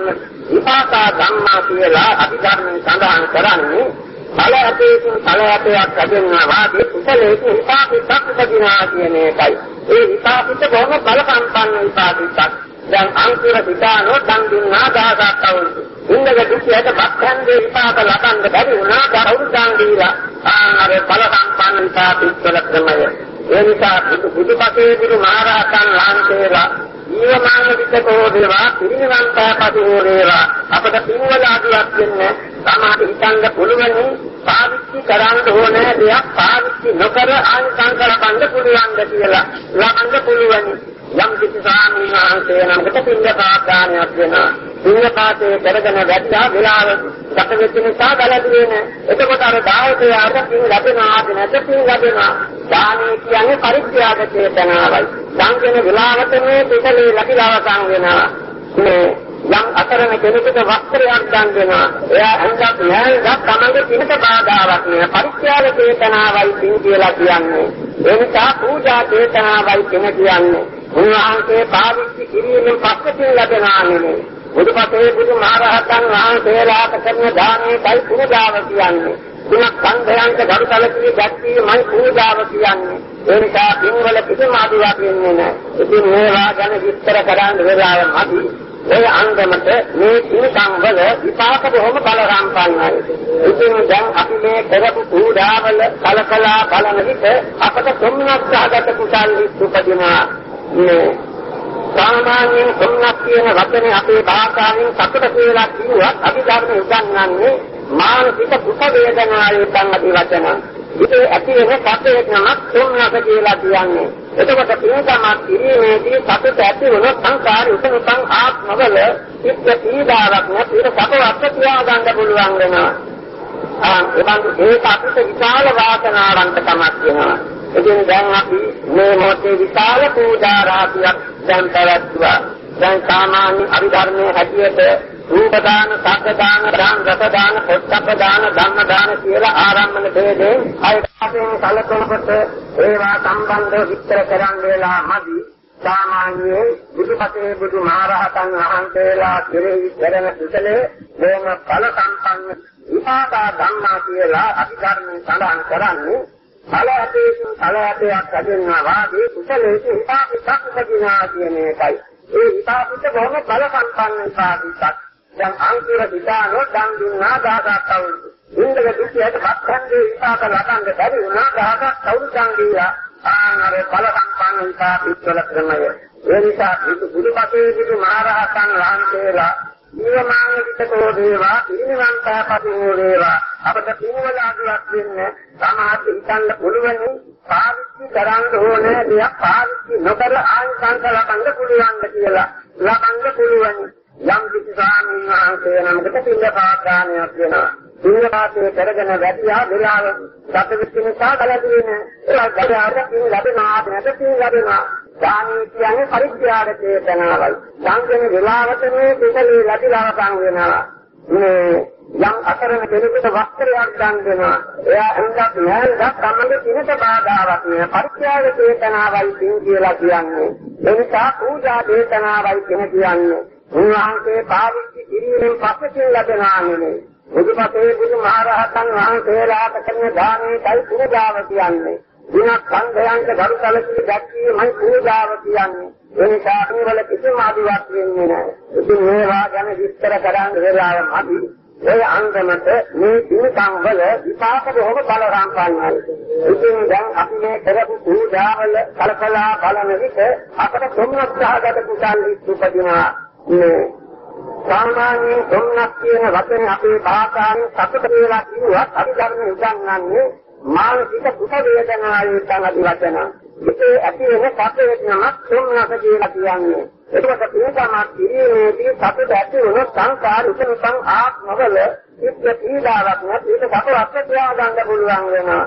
S1: විපාක ධම්මා කියලා අභිධර්මයෙන් සඳහන් කරන්නේ ඵල අපේකින් ඵල අපයක් ලැබෙනවා වාගේ කුසලයේ විපාකයක් ලැබෙනවා කියන එකයි. ඒ විපාකිත බොහොම ඵල සම්පන්න විපාකිතක් දැන් අංකුර පිටානෝ දන් දුන්නා දහසක් අවුරුදු. ඉන්දක දුක්ඛයට බක්ඛන්දේ විපාක ලබන්න බැරි වුණා. කවුරුදන් දීලා ආර බල සම්පන්න විපාකිතල ක්‍රමය. ඒ නිසා බුදු බුදුපසේ බුදු මහරහතන් වහන්සේලා ජීවමාන විතකෝ දේවා පිරිනිවන්තා පදෝ දේවා අපට පින්වල අදුලක් වෙන්නේ සමාධි හිතන්න පුළුවන්. පාවිච්චි කරන්න ඕනේ දෙයක් පාවිච්චි නොකර ආනිසංස ලබන්න පුළුවන් ද කියලා ලබන්න පුළුවන් යම් කිසි ස්වාමීන් වහන්සේ නමකට පින්දපාදානයක් වෙනවා. පින්දපාතේ කරගෙන වැටලා වෙලාව ගත වෙච්ච නිසා බලදි වෙන. එතකොට අර දායකය අර පින් ලැබෙනවා නැත පින් ලැබෙනවා. දානේ කියන්නේ පරිත්‍යාග චේතනාවයි. සංකේන වෙලාවට මේ පිටලේ ලැබිලා අවසන් වෙනවා. මේ යම් අතරම කෙනෙකුට වස්ත්‍රයක් දන් දෙනවා. එයා හංගක් නෑනක් තමන්ගේ පිනට බාධාවක් නෑ. පරිත්‍යාග චේතනාවයි පින් කියලා කියන්නේ. ඒ නිසා පූජා චේතනාවයි පින කියන්නේ. උන්වහන්සේ පාවිච්චි කිරීමෙන් පස්සකින් ලැබෙනා නෙමෙයි. බුදුපතේ බුදු මහරහතන් වහන්සේලාට කරන දානයේයි පූජාව කියන්නේ. තුනක් සංඝයන්ට ගරුතල කී දැක්වීමයි පූජාව කියන්නේ. ඒ නිසා පින්වල කිසිම අඩුවක් වෙන්නේ නැහැ. ඉතින් මේවා ගැන විස්තර කරන්න වෙලාව නැති. ඒ අංගමත මේ පින්කම් වල විපාක බොහොම බල සම්පන්නයි. ඉතින් දැන් අපි මේ කරපු පූජාවල කලකලා බලන විට අපට සොම්නස් සාගත කුසල් උපදිනවා. මේ සාමාන්‍යයෙන් සොම්නස් කියන වචනේ අපේ භාෂාවෙන් සතුට කියලා කිව්වත් අපි ධර්ම උගන්වන්නේ මානසික දුක වේදනාවේ සංගති වචන. ඉතින් ඇති වෙන සතේ නමක් සොම්නස කියලා කියන්නේ. එතකොට පින්කමක් කිරීමේදී සතුට ඇති වුණ සංකාර උපනුපං ආත්මවල චිත්ත පීඩාවක් නැතිව සපවත් තියාගන්න පුළුවන් වෙනවා. ආ එබඳු ඒක අපිට විශාල වාසනාවන්තකමක් වෙනවා. ඉතින් දැන් අපි මේ මොහොතේ විශාල පූජා රාශියක් දැන් පැවැත්වුවා. දැන් සාමාන්‍ය අභිධර්මයේ හැටියට රූප දාන, සත්ත්ව දාන, දාන, රස දාන, පොට්ටප්ප දාන, ධම්ම දාන කියලා ආරම්භන ભેදේ අයතාවෙන් කලකොලකට ඒවා සම්බන්ධව විස්තර කරන්න වෙලා මදි. සාමාන්‍යයෙන් බුදුපතේ බුදු මහරහතන් වහන්සේලා කෙරෙහි කරන කුසලයේ බොහොම ඵල සම්පන්න විපාක ධම්මා කියලා අභිධර්මයෙන් සඳහන් කරන්නේ ඵල අපේකින් ඵල අපයක් ලැබෙනවා වාගේ කුසලයේ විපාකයක් ලැබෙනවා කියන එකයි. ඒ විපාකිත බොහොම බල සම්පන්න විපාකිතක්. දැන් අංකුර විදානෝ දන් දුන්නා දාගත් අවුරුදු. ඉන්දක දුක්ඛයට බක්ඛන්දේ විපාක ලබන්න බැරි වුණා දාගත් අවුරුදු සංගීලා ආනර බල සම්පන්න විපාකිත වල ක්‍රමය. ඒ නිසා බුදුපතේ බුදු මහරහතන් වහන්සේලා නියමාංගිකතෝ දේවා පිරිනිවන්තාපතෝ දේවා අපට පින්වලාදුවක් වෙන්න සමාධි හිතන්න පුළුවන් පාවිච්චි කරන්න ඕනේ දෙයක් පාවිච්චි නොකර ආනිසංස ලබන්න පුළුවන් කියලා ලබන්න පුළුවන් යම් කිසි ස්වාමීන් වහන්සේ නමකට පින්න පාදානයක් වෙනවා පින්න පාදේ කරගෙන වැඩියා වෙලාව සත විශ්ිනසා කලකිරීම ඒක ගඩාරකින් ලැබෙනවා නැත්නම් ලැබෙනවා දානීය කියන්නේ පරිත්‍යාග චේතනාවයි. සංගම වෙලාවට මේ පිටලේ ලැබිලා පන් වෙනවා. මේ යම් අතරම කෙනෙකුට වස්ත්‍රයක් ගන්න දෙනවා. එයා හුඟක් නෑනක් තමයි කිනට බාධාවක් නෑ. පරිත්‍යාග චේතනාවයි තින් කියලා කියන්නේ. ඒ නිසා පූජා චේතනාවයි කියන කියන්නේ. උන්වහන්සේ පාවිච්චි කිරීමෙන් පස්සෙන් ලැබෙනා නෙමෙයි. බුදුපතේ බුදු මහරහතන් වහන්සේලාට කරන දානයයි පූජාව කියන්නේ. දිනක් සංඝයන්ට ගරු සැලකී දැක්වීමයි පූජාව කියන්නේ. ඒ නිසා මේවල කිසිම අදිවක් වෙන්නේ නැහැ. ඉතින් මේවා ගැන විස්තර කරන්න වෙලාව නැති. ඒ අංගමත මේ දිනකම් වල විපාක බොහොම බල සම්පන්නයි. ඉතින් දැන් අපි මේ කරපු පූජාවල කලකලා බලන විට අපට සොම්නස්සහගත කුසල් උපදිනවා. මේ සාමාන්‍ය සොම්නස් කියන වචනේ අපේ භාෂාවෙන් සතුට කියලා කිව්වත් අපි ධර්ම උගන්වන්නේ මානසික දුක වේදනාවේ තමයි වචන. ඒකේ ඇති වෙන සැප වේදනාවක් සොම්නස කියලා කියන්නේ. ඒකත් පිළිගමක් කිරීමේදී සතුට ඇති වුණු සංකාර උපනිසං ආත්මවල ඉච්ඡ පීඩාවක් නැති ඒක සතුටක් තියා ගන්න පුළුවන් වෙනවා.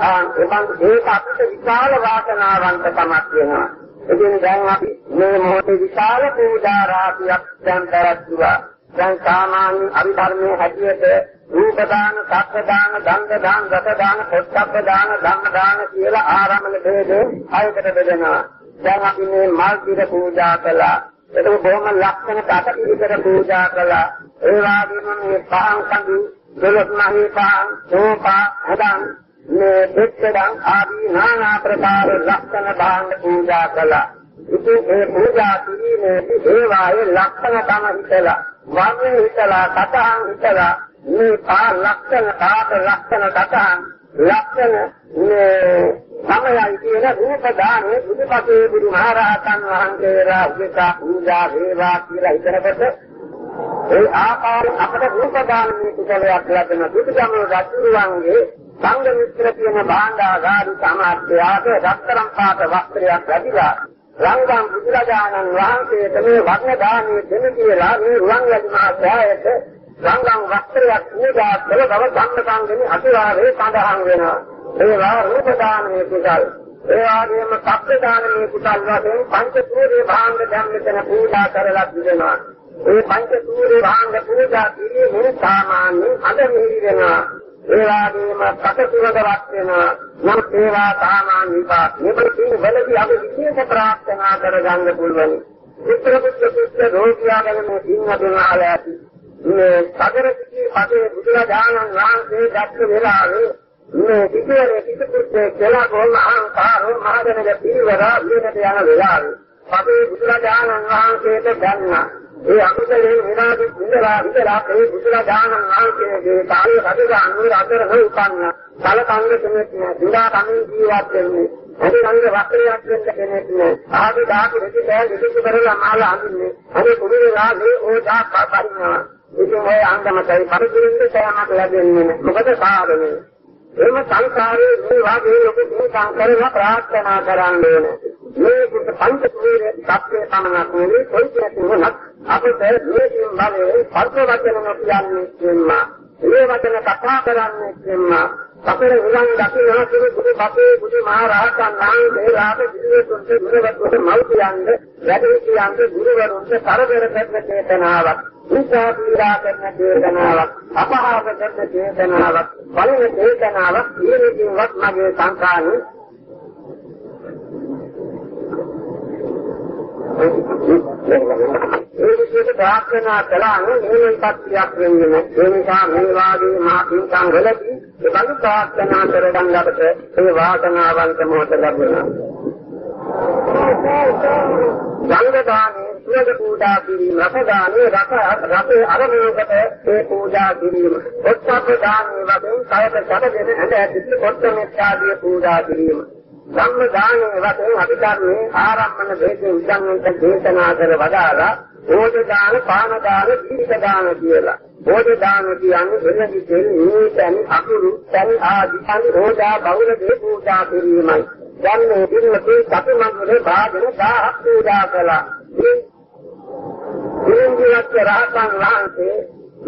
S1: ආ එබන් ඒක අපිට විශාල වාසනාවන්ත තමක් වෙනවා. ඉතින් දැන් අපි මේ මොහොතේ විශාල පූජා රාශියක් දැන් දරත්වා දැන් සාමාන්‍ය අභිධර්මයේ හැටියට රූප දාන, සත්ත්ව දාන, දණ්ඩ දාන, රත දාන, පොට්ටබ්බ දාන, ධම්ම දාන කියලා ආරම්භන ભેදේ හයකට බෙදෙනවා. දැන් අපි මේ මල් පිට පූජා කළා. ඒක බොහොම ලක්ෂණ කටපිරිකර පූජා කළා. ඒ වගේම මේ පහන් කඳු, දොළොස් මහේ පහන්, සෝපා, හදන්, මේ දෙච්චදන් ආදී নানা ප්‍රකාර ලක්ෂණ භාණ්ඩ පූජා කළා. ඉතින් මේ පූජා කිරීමේදී ඒවායේ ලක්ෂණ තම හිතලා, වර්ණ හිතලා, කතහන් හිතලා මේ පා ලක්ෂණ කාට ලක්ෂණ කතහන් ලක්ෂණ මේ සමයයි කියන රූප දානේ බුදුපතේ බුදුමහරහතන් වහන්සේලා උදෙසා පූජා වේවා කියලා හිතනකොට ඒ ආකාරයෙන් අපට රූප දානයේ කුසලයක් ලැබෙන බුදුදහම රජුරුවන්ගේ සංඝ මිත්‍ර කියන භාණ්ඩාගාරු සමාජයාට රත්තරන් පාට වස්ත්‍රයක් ලැබිලා රංගම් බුදුරජාණන් වහන්සේට මේ වර්ණ දානයේ දෙන්න කියලා මේ රුවන් ලැබුණ ආයත සංගම් වස්ත්‍රයක් පූජා කළ බව ධම්මසංගමේ අතිවාරේ සඳහන් වෙනවා. ඒවා රූප දානමේ කුසල්. ඒ වගේම සබ්බ දානමේ කුසල් වශයෙන් පංච සූර්ය භාංග දැන් මෙතන පූජා කරලා තිබෙනවා. ඒ පංච සූර්ය භාංග පූජා කිරීමේ සාමාන්‍ය අද මෙහි වෙනවා. ඒ වගේම සකසුරදවත් වෙනවා. නම් ඒවා සාමාන්‍ය විපාක. මෙබඳු වලදී අපි විශේෂ ප්‍රාර්ථනා කරගන්න පුළුවන්. පුත්‍ර පුත්‍ර පුත්‍ර රෝගියාගෙන මේ සිංහදුනාල ඇති මේ සතර සිටි පතේ බුදුරජාණන් වහන්සේ දැක්ක වෙලාවේ මේ පිටුවේ පිටුපුත්තේ කියලා කොල්ල අහංකාරෝ මහදෙනගේ පිරිවර විනට යන වෙලාවේ පතේ බුදුරජාණන් වහන්සේට ගන්නා ඒ අකුසලේ විනාඩි ඉඳලා ඉඳලා ඒ බුදුරජාණන් වහන්සේගේ කාලේ රජුගේ අනුර අතර හොයපන්න කලකංග කෙනෙක් නෑ දුරා කමින් ජීවත් වෙන්නේ. අනිත් වස්ත්‍රයක් වෙන්න කෙනෙක් නෑ. ආදි ධාතු රෙදි කෑ ඉදිරි කරලා මාල අඳින්නේ. අනේ කුරුලා මේ ඕජා පරිණා ඉතින් ඔය අංගමතයි. පරිපූර්ණ සෑමක් ලැබෙන්නේ නැහැ. මොකද සාධනේ. එම සංසාරේ මේ වාගේ ලොකු සංකල්ප ප්‍රාර්ථනා කරන්නේ මේ කුත් පංච කුලේ සත්‍ය සමනක් නෙවෙයි කොයි කෙනෙකුත් අපිට මේ බලේ පර්ත වචන නොකියන්නේ කියනවා. මේ වචන කතා කරන්නේ කියනවා. අපේ උගන් දකින්න කිසි බුදු බපේ බුදු මහරහතන් වහන්සේලාට විදියට ගුරුවරුන්ට මල් කියන්නේ වැඩි කියන්නේ ගුරුවරුන්ට කරදර කරන චේතනාවක් උසා පීඩා කරන චේතනාවක් අපහාස කරන චේතනාවක් බලන චේතනාවක් ඊරිකින්වත් මගේ සංකාරේ ඒ විදිහට ප්‍රාර්ථනා කළා නම් මේ පත්‍යක් වෙන්නේ නැහැ. ඒ නිසා මේ වාගේ මහා පින්කම් වලදී ඒ බඳු ප්‍රාර්ථනා කරගන්න අපට ඒ වාසනාවන්ත මොහොත ලැබුණා. ගංග දානේ සුවඳ පූජා කිරීම රස දානේ රස රසේ අරමුණකට ඒ පූජා කිරීම ඔත්තප්ප දානේ වශයෙන් කයට සැපදෙන ඇඳ ඇති කොත්තමෙත්තාදී පූජා කිරීම ධම්ම දානේ වශයෙන් අභිධර්මයේ ආරම්භන දෙකේ උදන්වන්ත දේශනා කර වදාලා ඕජ දාන පාන දාන දීප දාන කියලා. ඕජ දාන කියන්නේ වෙනදි තෙල් නීතන් අකුරු තන් ආදී අන් රෝජා බහුල දේ පූජා කිරීමයි. දැන් මේ පිළිවෙතේ කපමංගලේ භාජන 1000ක් පූජා කළා. ඉන්දියාත් රහතන් වහන්සේ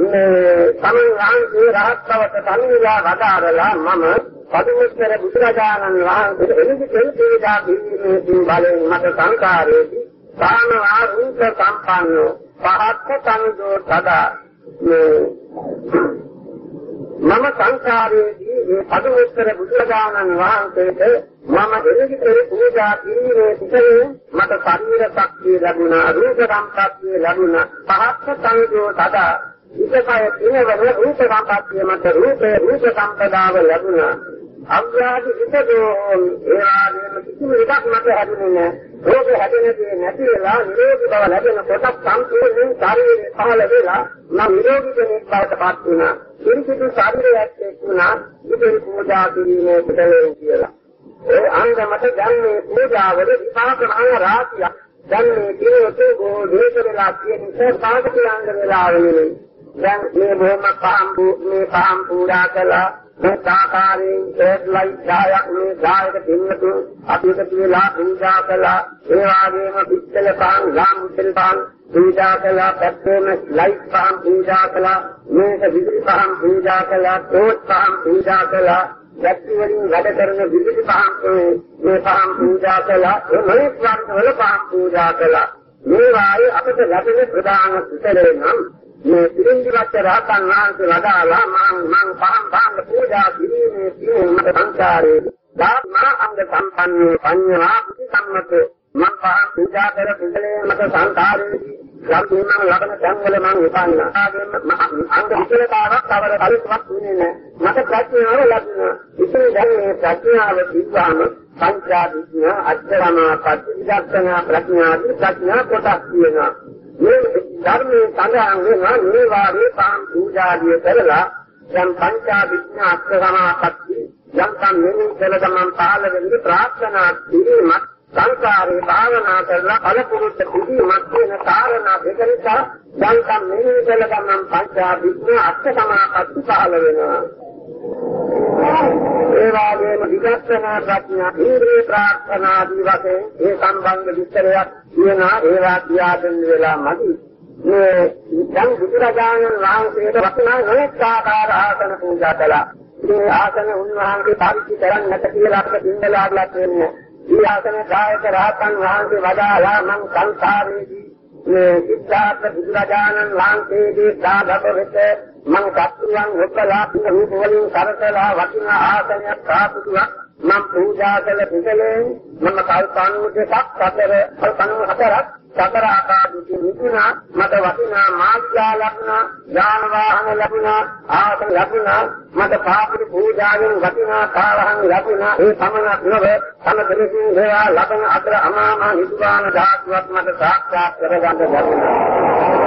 S1: මේ තමන් වහන්සේ රහත්වත තනියලා වදාරලා මම පදුමුත්තර බුදුරජාණන් වහන්සේ එනිදි කෙල්පේදා පිළිමේ බලෙන් මට සංකාරයේදී සාම ආරූප සම්පන්නෝ පහත්ත තනුදෝ සදා මම සංකාරයේදී මේ පදුමුත්තර බුදුරජාණන් වහන්සේට මම එනිදි පූජා කිරීමේ සිටේ මට ශරීර ශක්තිය ලැබුණා රූප සම්පත්තිය ලැබුණා. පහත්ත තනුදෝ සදා විකපය පිනවල රූප සම්පත්තිය මත රූපේ රූප සම්පදාව ලැබුණා. අග්‍රාදි විතදෝ ඒවාදීම කිසිම එකක් මත හැදුනේ නැහැ. රෝග හැදෙන්නේ නැති වෙලා නිරෝගී බව ලැබෙන කොටස් සම්පූර්ණයෙන් ශරීරේ පහළ වෙලා නම් නිරෝගී කෙනෙක් බවට පත් වුණා. පිරිසිදු ශරීරයක් එක්ුණා ඉතින් පූජා කිරීමේ පිටලේ කියලා. ඒ අංගමත දැන් මේ පූජාවල විපාක මහා රාශියක් දැන් මේ දිනෝතු ගෝ දේශ වෙලා තියෙන නිසා පාදක අංග වෙලා වෙන්නේ. දැන් මේ බොහොම පහම් මේ පහම් පූජා කළා. මේ ආකාරයෙන් ඒත්ලයි ඡායක් මේ ඡායක දෙන්නතු අපිට කියලා පූජා කළා. ඒ වගේම පිටල පාන් ගාම් මුතල් පාන් පූජා කළා. පැත්තේම ලයිට් පහම් පූජා කළා. මේක විදුලි පහම් පූජා කළා. තෝත් පහම් පූජා කළා. යක්ති වලින් වැඩ කරන විදුලි පහම් මේ පහම් පූජා කළා. ඒ මොනිස් වර්ගවල පහම් පූජා කළා. මේ වායේ අපට ලැබෙන ප්‍රධාන කුසලේ නම් මේ පිළිඳිවත් රහතන් වහන්සේ වදාලා මං මං පහම් පහම් පූජා කිරීමේ තියෙන සංකාරේ ධර්ම අංග සම්පන්න පඤ්ඤා පුති සම්මත. මං පහම් පූජා කර කුසලේ මත සංකාරේ ලබන ලබන සංවල මං උපන්නා. අංග විචලතාවක් කවර කලින්වත් දුන්නේ නැහැ මට ප්‍රඥාව ලැබුණා. ඉතින් දැන් මේ ප්‍රඥාව දිව්වාම පංචා විඥා අච්චරමා පටිවිදර්ශනා ප්‍රඥා ප්‍රඥා කොටස් තියෙනවා. මේ ධර්මයේ සඳහන් වෙනවා මේ වාගේ පාම් පූජාදිය කරලා යම් පංචා විඥා අක්ෂරමාපත්ති යම් කම් මෙනි කළ ගමන් පහළ වෙන්නේ ප්‍රාර්ථනා කිරීමත් සංකාරේ භාවනා කරලා ඵලපුරුෂ කුදීමත් වෙන කාරණා දෙක නිසා යම් කම් මෙනි කළ ගමන් පංචා විඥා අක්ෂරමාපත්ති පහළ වෙනවා. ඒ වගේම විදර්ශනා ප්‍රඥා ඉන්ද්‍රිය ප්‍රාර්ථනා ආදී වශයෙන් ඒ සම්බන්ධ විස්තරයක් කියනවා. ඒවා කියා දෙන්න වෙලා මදි. මේ දැන් බුදුරජාණන් වහන්සේට වටිනා නොඑක ආකාර ආසන පූජා කළා. මේ ආසන උන්වහන්සේ පාවිච්චි කරන්නට කියලා අපිට දින්නලාටලත් වෙන්නේ මේ ආසන කායක රහතන් වහන්සේ වදාලා මං සංසාරේදී මේ සිද්ධාර්ථ බුදුරජාණන් වහන්සේගේ සාධක වෙත මං සත්‍යයන් ඔබලා රූප වලින් කරකලා වටිනා ආසනයක් සාපුතුවක් මම පූජා කළ පිටලේ මම කල්පණු දෙකක් හතර කල්පණු හතරක් සතර ආකාරයේ නිකුණා මට වටිනා මාත්‍යා ලැබුණා ඥාන වාහන ලැබුණා ආසන ලැබුණා. මට පාපුරු පූජාවෙන් වටිනා කාලහන් ලැබුණා. ඒ සමනක් නොව තම දෙලකින් දේවා ලබන අතර අමාමහ නිදුාන ධාතුවක් මට සාක්ෂාත් කරගන්න ලැබුණා.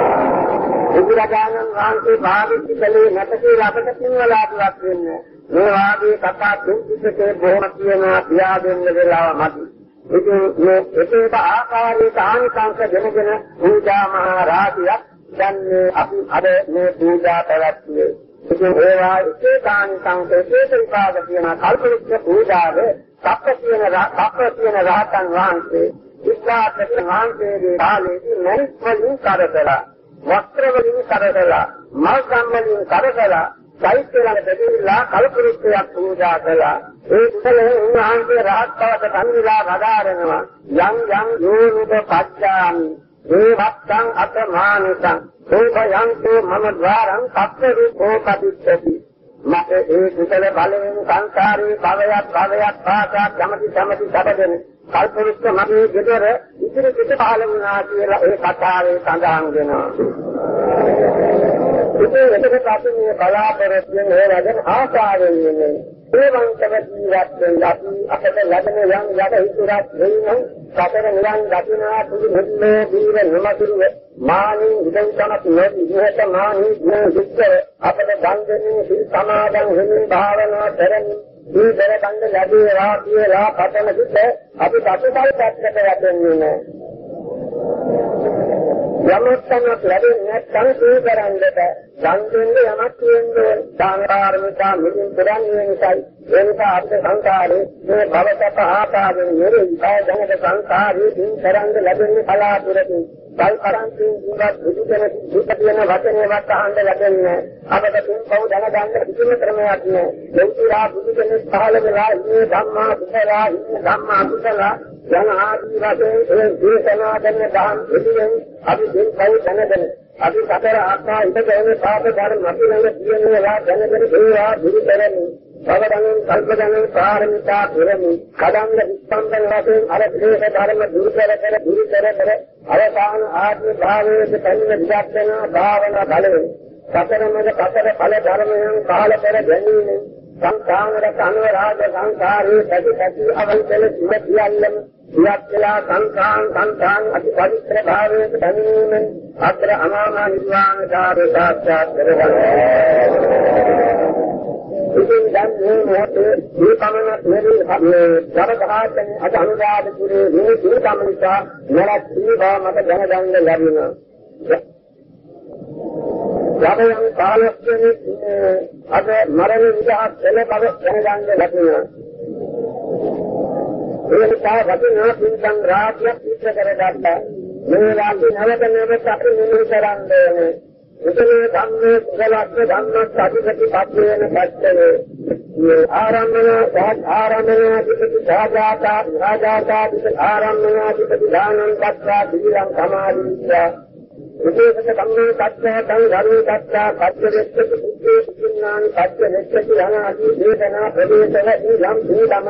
S1: බුදුරජාණන් වහන්සේ භාවිත කළේ නැත කියලා අපට සිංහලාටවත් වෙන්නේ. මේ වාගේ කතා තුන්තිකේ බොහොම කියනවා පියා දෙන්න වෙලාව මදි. ඉතින් මේ එකේක ආකාරයක ආනිසංස දෙනගෙන පූජා මහා රාජියක් දැන් අපි අද මේ පූජා පැවැත්වුවේ. ඉතින් ඒවා එකේක ආනිසංස එකේක විපාක කියන කල්පිත පූජාව සප්ප කියන සප්ප කියන රහතන් වහන්සේ ඉස්ලාත් වහන්සේගේ කාලේදී මනිස් වලින් කරදලා වස්ත්‍ර වලින් කරදලා මල් සම්මලින් කරදලා චෛත්‍ය ළඟ දෙවිලා කල්පෘෂ්ඨයක් පූජා කළා. ඒ කුසලයේ උන්වහන්සේ රහත් බවට සංවිලා වදාරනවා. යම් යම් යෝනිද පච්චාමි. ඒ වත්තං අතමානිසං. ඒකයන්තු මම ద్వාරං සත්තරූපෝ පදිච්චති. මට ඒ කුසල බලයෙන් සංසාරේ භවයක් භවයක් පාසා කැමැති කැමැති සැපදෙන කල්පෘෂ්ඨ මගේ ගෙදර ඉතිරි පිට පහළ වුණා කියලා ඒ කතාවේ සඳහන් වෙනවා. ඉතින් එතකොට අපි මේ බලාපොරොත්තු වෙන ඒ වගේ ආශාවෙන් ඉන්නේ ඒවන්තව ජීවත් වෙන්න අපි අපට ලැබෙන යම් යට හිතුරක් වෙනනම් සතර නිවන් දකිනා පුදු මුල්ලේ දීර නමතුරුව මානි උදෙන් තමක් නැති විහෙත මානි ගුණ දුක්කර අපට දන් දෙන්නේ සිල් සමාදන් වෙමින් භාවනා කරමින් මේ දර බඳ ලැබේවා කියලා පතන විට අපි පසුතල් පැත්තට යටෙන්නේ නැහැ. යමත්තනක් ලැබෙන්නේ නැත්නම් ඒ කරන්නට දන් දෙන්න යමක් තියෙන්නේ දානකාරමිකා මිදින් පුරන්නේ නිසායි. ඒ නිසා අපේ සංසාරේ මේ භවසත ආපාදෙන් නෙරෙයි බයදනක සංසාරේ දින් කරන්න ලැබෙන්නේ කලාතුරකින් කල් කරන්තින් ජීවත් බුදු කෙනෙක් දුක කියන වචනේවත් අහන්න ලැබෙන්නේ අපට තුන් පව දැනගන්න කිසිම ක්‍රමයක් නෑ ලෞතුරා බුදු කෙනෙක් පහළ වෙලා ඉන්නේ ධම්මා කුසලා ඉන්නේ ධම්මා කුසලා යන ආදී වශයෙන් ඒ දේශනා කරන දහම් පිළිවෙන් අපි දෙන් පව දැනගෙන අපි සතර ආත්මා ඉඳගෙන පාප ධර්ම අපි ළඟ තියෙනවා දැනගෙන ඒවා දුරු කරන්නේ භවදං කල්පදං පාරමිතා පුරමි. කදංග විස්පන්දන වශයෙන් අර ක්ලේශ ධර්ම දුරු කර කර දුරු කර කර අවසාන ආත්ම භාවයේ තනිව විදක්ෂණ භාවනා බලයෙන් සතරමද කතර ඵල ධර්මයන් කාල කර ගැනීම සංඛාමර කනවරාජ සංඛාරේ සති සති අවන්තල සිමතියල්ලම සියත්ලා සංඛාන් සංඛාන් අති පවිත්‍ර භාවයේ තනිවීම අත්‍ර අමාම නිර්වාණ ධාරේ සාක්ෂාත් කරගන්නවා ඉතින් දැන් මේ මොහොතේ මේ පමණක් නෙවෙයි මේ ජරඝාතන අද අනුරාධපුරේ මේ දුරකම නිසා නරක් සීවා මට දැනගන්න ලැබුණා. යබයන් කාලස්කෙනි අද මරණ විදහා සෙල බව දැනගන්න ලැබුණා. ඒ නිසා වටිනා පින්කම් රාජ්‍යයක් ඉස්ස කරගත්තා. මේ වාසි නැවත නැවත අපි නිමි කරන්නේ උතනේ ධම්මේ කුසලස්ස ධම්මස් අධිපති පත්වේන පච්චේ ආරම්මන ආරම්මන අධිපති සාජාතා සාජාතා ආරම්මන අධිපති දානං පත්වා දීලං සමාධිත්‍යා විශේෂක ධම්මේ තත්ත්ව සංඝරේ තත්තා පච්චවෙච්ච බුද්ධේ සින්නානි පච්චවෙච්ච යනාදී වේදනා ප්‍රදේශල ඊලම් දීදම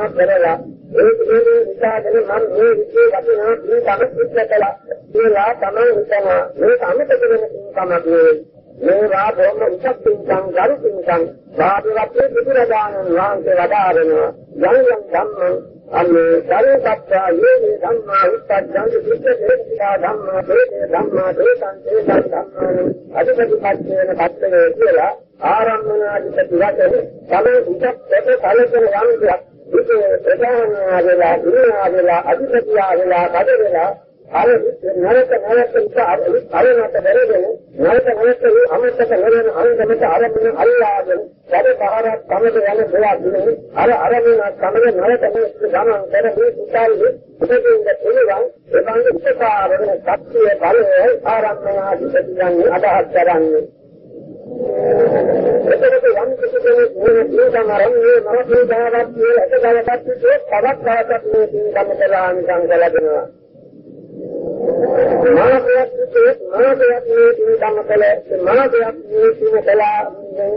S1: කරලා ඒක මේ විසාදන මම මේ විශේෂ වටිනා දීදම සිද්ධ කළා ඒවා තමයි හිතනවා මේක අමතක වෙන කමක් නෙවෙයි මේවා බොහොම උසස් පින්කම් ගරු පින්කම් සාධුරත්වයේ බුදුරජාණන් වහන්සේ වදාරනවා යම් යම් ධම්ම අන්නේ සරිසත්තා යේනි ධම්මා උත්තජ්ජං සුද්ධේතිකා ධම්මා දේේ ධම්මා දේතං දේතං ධම්මානි අධිපතිපත්තේන පත්තේ කියලා ආරම්මනාදිපති වචනේ තමයි උසස් කොට කලකන යම් දෙයක් ප්‍රධාන ආදලා ගුරු ආදලා අධිපති ආදලා කඩ වෙලා අර නැවත නැවත අරනට බැරගෙන නැවත නැවත අමතක කරන අංගමත අරමුණ අල්ලාගෙන වැඩ පහරක් කමද යන දෙයක් නෙවෙයි අර අරමුණ කමද නැවත නැවත ගමන් කරන මේ කුසාලෙ උපදින්න පුළුවන් ඒ බඳු උපකාර වෙන එතකොට යම් කිසි කෙනෙක් මේ දීගමරන්නේ මම මේ දාවත් කියලා එක දවසක් තවත් දවසක් මේ දීගම කළා නිකන් කළගෙනවා මානවයක් විසේ මානවයක් මේ ධම්ම කළ මානවයක් මේ සින කළා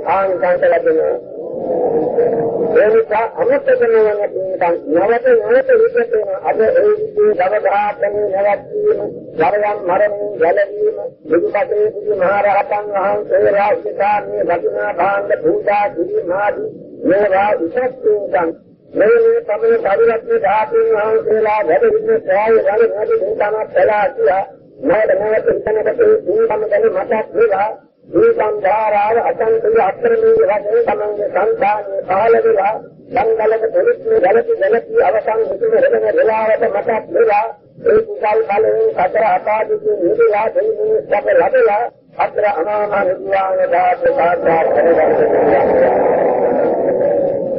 S1: ආනිසංස ලැබෙනවා එනිසා අමතක නොවන පින්කම් නවත නවත විකත අද ඒ විදිහේ දවදාතන නැවැත්වීම වරයන් මරණ ගැලවීම බුදුපතේ බුදු මහරහතන් වහන්සේලා සිතාන්නේ වටිනා භාණ්ඩ පූජා කිරීම ආදී මේවා විශේෂ පින්කම් මේ මේ තමයි පරිවර්තන ධාතුන් වහන්සේලා වැඩ ඉන්න සෑය වල නැති දුතාවක් කළා කියලා නේද නැවත හිතනකොට දුකම ගැන මතක් වෙලා මේ සංධාරාව අසංකේය අත්තරමේ වශයෙන් තමන්ගේ සංස්කාරයේ පහළ වෙලා සංගලක පොලිස්නේ ගලති ගලති අවසන් හිතුන රෙදෙන වෙලාවට මතක් වෙලා ඒ කුසල් බලයෙන් සතර අපාදිකේ නිදලා දෙන්නේ සබ ලැබලා අතර අනාම නිර්වාණ ධාතු සාක්ෂාත් කරගන්නවා.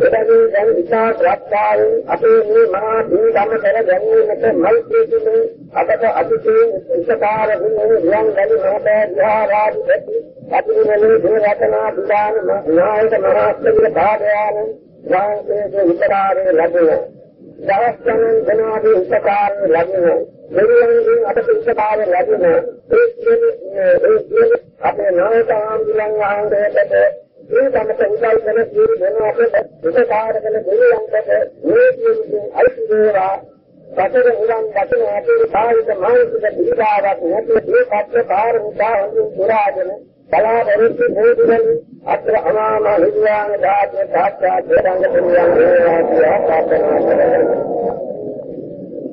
S1: එබැවින් දැන් විශාල රක්තාවෙන් අපේ මේ මහා දීගම කර ගැනීමට මෛත්‍රී තුනේ අපට අතිශයින් උපකාර වුණේ රියන් ගලි මහබෑ විහාරාදී ඇති අතිරිමලේ දේවතනා විදාන නායක මහාස්ත්‍රික භාගයාන වාංකේ උපකාරය ලැබුණා. දවස් ගණන් දනාදී උපකාරය ලැබුණා. දෙවියන්ගෙන් අපට උපකාරය ලැබුණා. ඒ කියන්නේ ඒ කියන්නේ අපේ නායක ආම්බුලන් වහන්සේට මේ තමත උදල් කරන සියලු දෙනාට උපකාර කරන දෙවියන්ට මේ කියන අයිති වේවා සතර උලන් දකින ඇතේ කායික මානසික පිළිකාවක් නැති මේ පත්‍ර පාරමිතා වලින් පුරාගෙන බලාපොරොත්තු හේතුවලින් අත්‍ර අමාම හිද්‍යාන ධාත්‍ය සාක්ෂාත් වේදංග පුරියං වේවා ප්‍රාර්ථනා කරමි.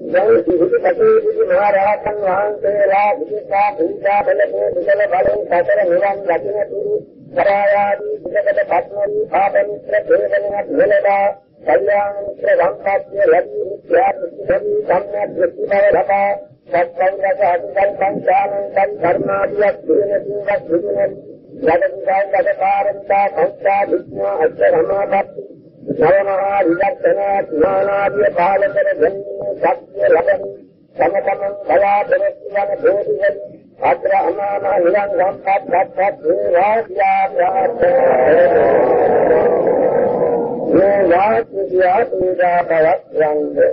S1: දැන් සිහිත කටයුතු මහරහතන් වහන්සේලා විචා භූතා බලපේ දුකල බලෙන් සතර නිවන් දකින්න තුරු කරායාදී පිටකට පත්වී පාපමිත්‍ර දේවනක් වෙලලා කල්යාණ මිත්‍ර සම්පත්තිය ලැබී මිත්‍යා ප්‍රතිසමී සම්‍යක් ප්‍රතිබල ලබා සත්සංගත අධිකන් සංචානං ධර්මාදියක් දිනන දිනක් දිනන යදිකාංගත කාරණා සංස්ථා විඥා අච්චරමාපත්ති නවමහා විදර්ශනා ඥානාදිය පාලකර ගන්නේ සත්‍ය ලබන සමතමං බලාපොරොත්තු වන බෝධිවල අත්‍ර අනාම හිලං සම්පත් සත්පත් වේවාදියා ප්‍රාර්ථනා මේ වාක්‍ය පූජා පවත්වන්නේ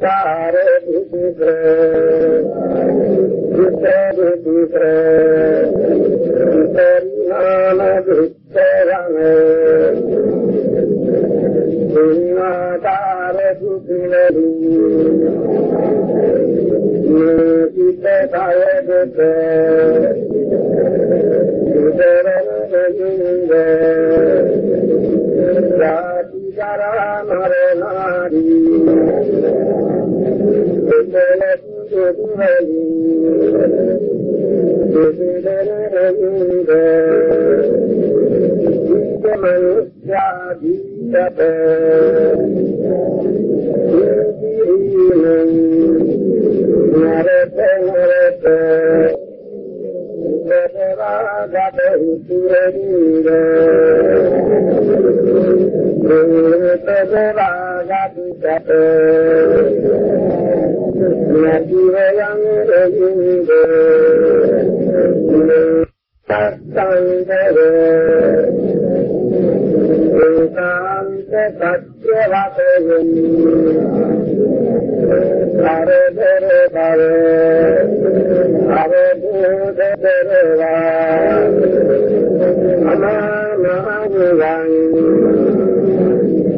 S1: ඒමාදේ ධම්මස්සාමි රජායං වහන්සේ සංස්කාර දුක්ඛ දුක්ඛ දුක්ඛ පරිණාම දුක්ඛං පුඤ්ඤාකාර දුක්ඛ සිත කායදත සුදරණින්ද සාති කරා මරණාරි සුදල සුදුවලි සුදරණින්ද ඉතමනුෂ්‍යාදීතප නරත නරත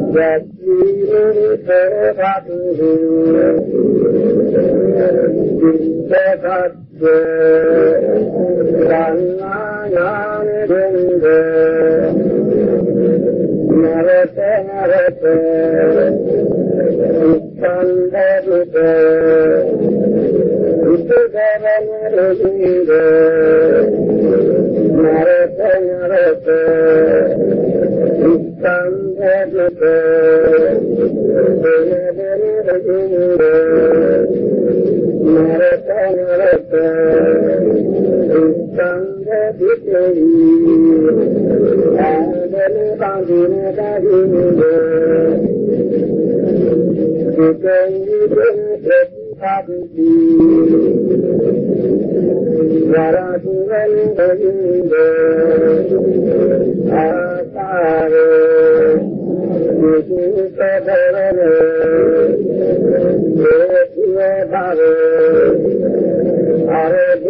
S1: සදරාගත හිතුරෙන්ද සදරාගත සත නදිවයන් රෙහින්ද සත්සංගර ඒකාන්ත සත්‍ය වතෙන් කරදර බව අවබෝධ කරවා අනාමහං යක්ඛීරත රතු සිද්ධාත්ව සංඥාන දෙන්ද නරත නරත සන්දරුත උත්තරන රොදින්ද නරත නරත සන්දරුත දෙනදෙන රොදින්ද නරත නරත සංගදිතේ ආදන බඳින දහින්ද සුකංගිතේ ප්‍රතිපදිති වරදුවල් දහින්ද ආකාරේ විචිතදරන ඒතිය භාවේ අරදේද කරලා අමාමහනිරං සත්‍යීනිතර සත්තු සම්දය සත්‍ය සංඥානදින්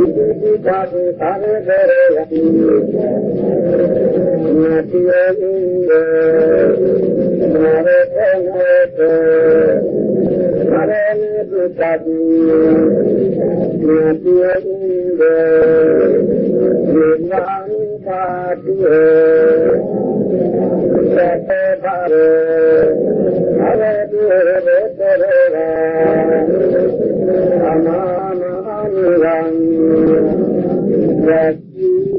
S1: ඉතිපාදේ සරදරයන් නැතිවෙන්ද නරකනත මරණ දුකදී නැතිවෙන්ද නිර්වාණ පාටියේ සතබර අවදුරතරවා අනාමහනිරං Thank you.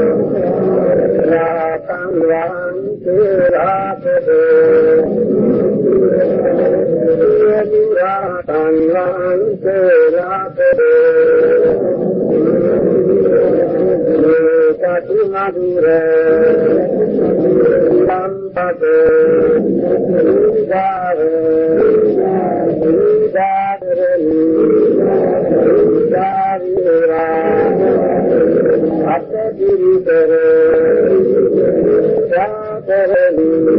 S1: මధుර සම්පත දාර දාරනි දාරිරා අත්තිරිතර සාතරනි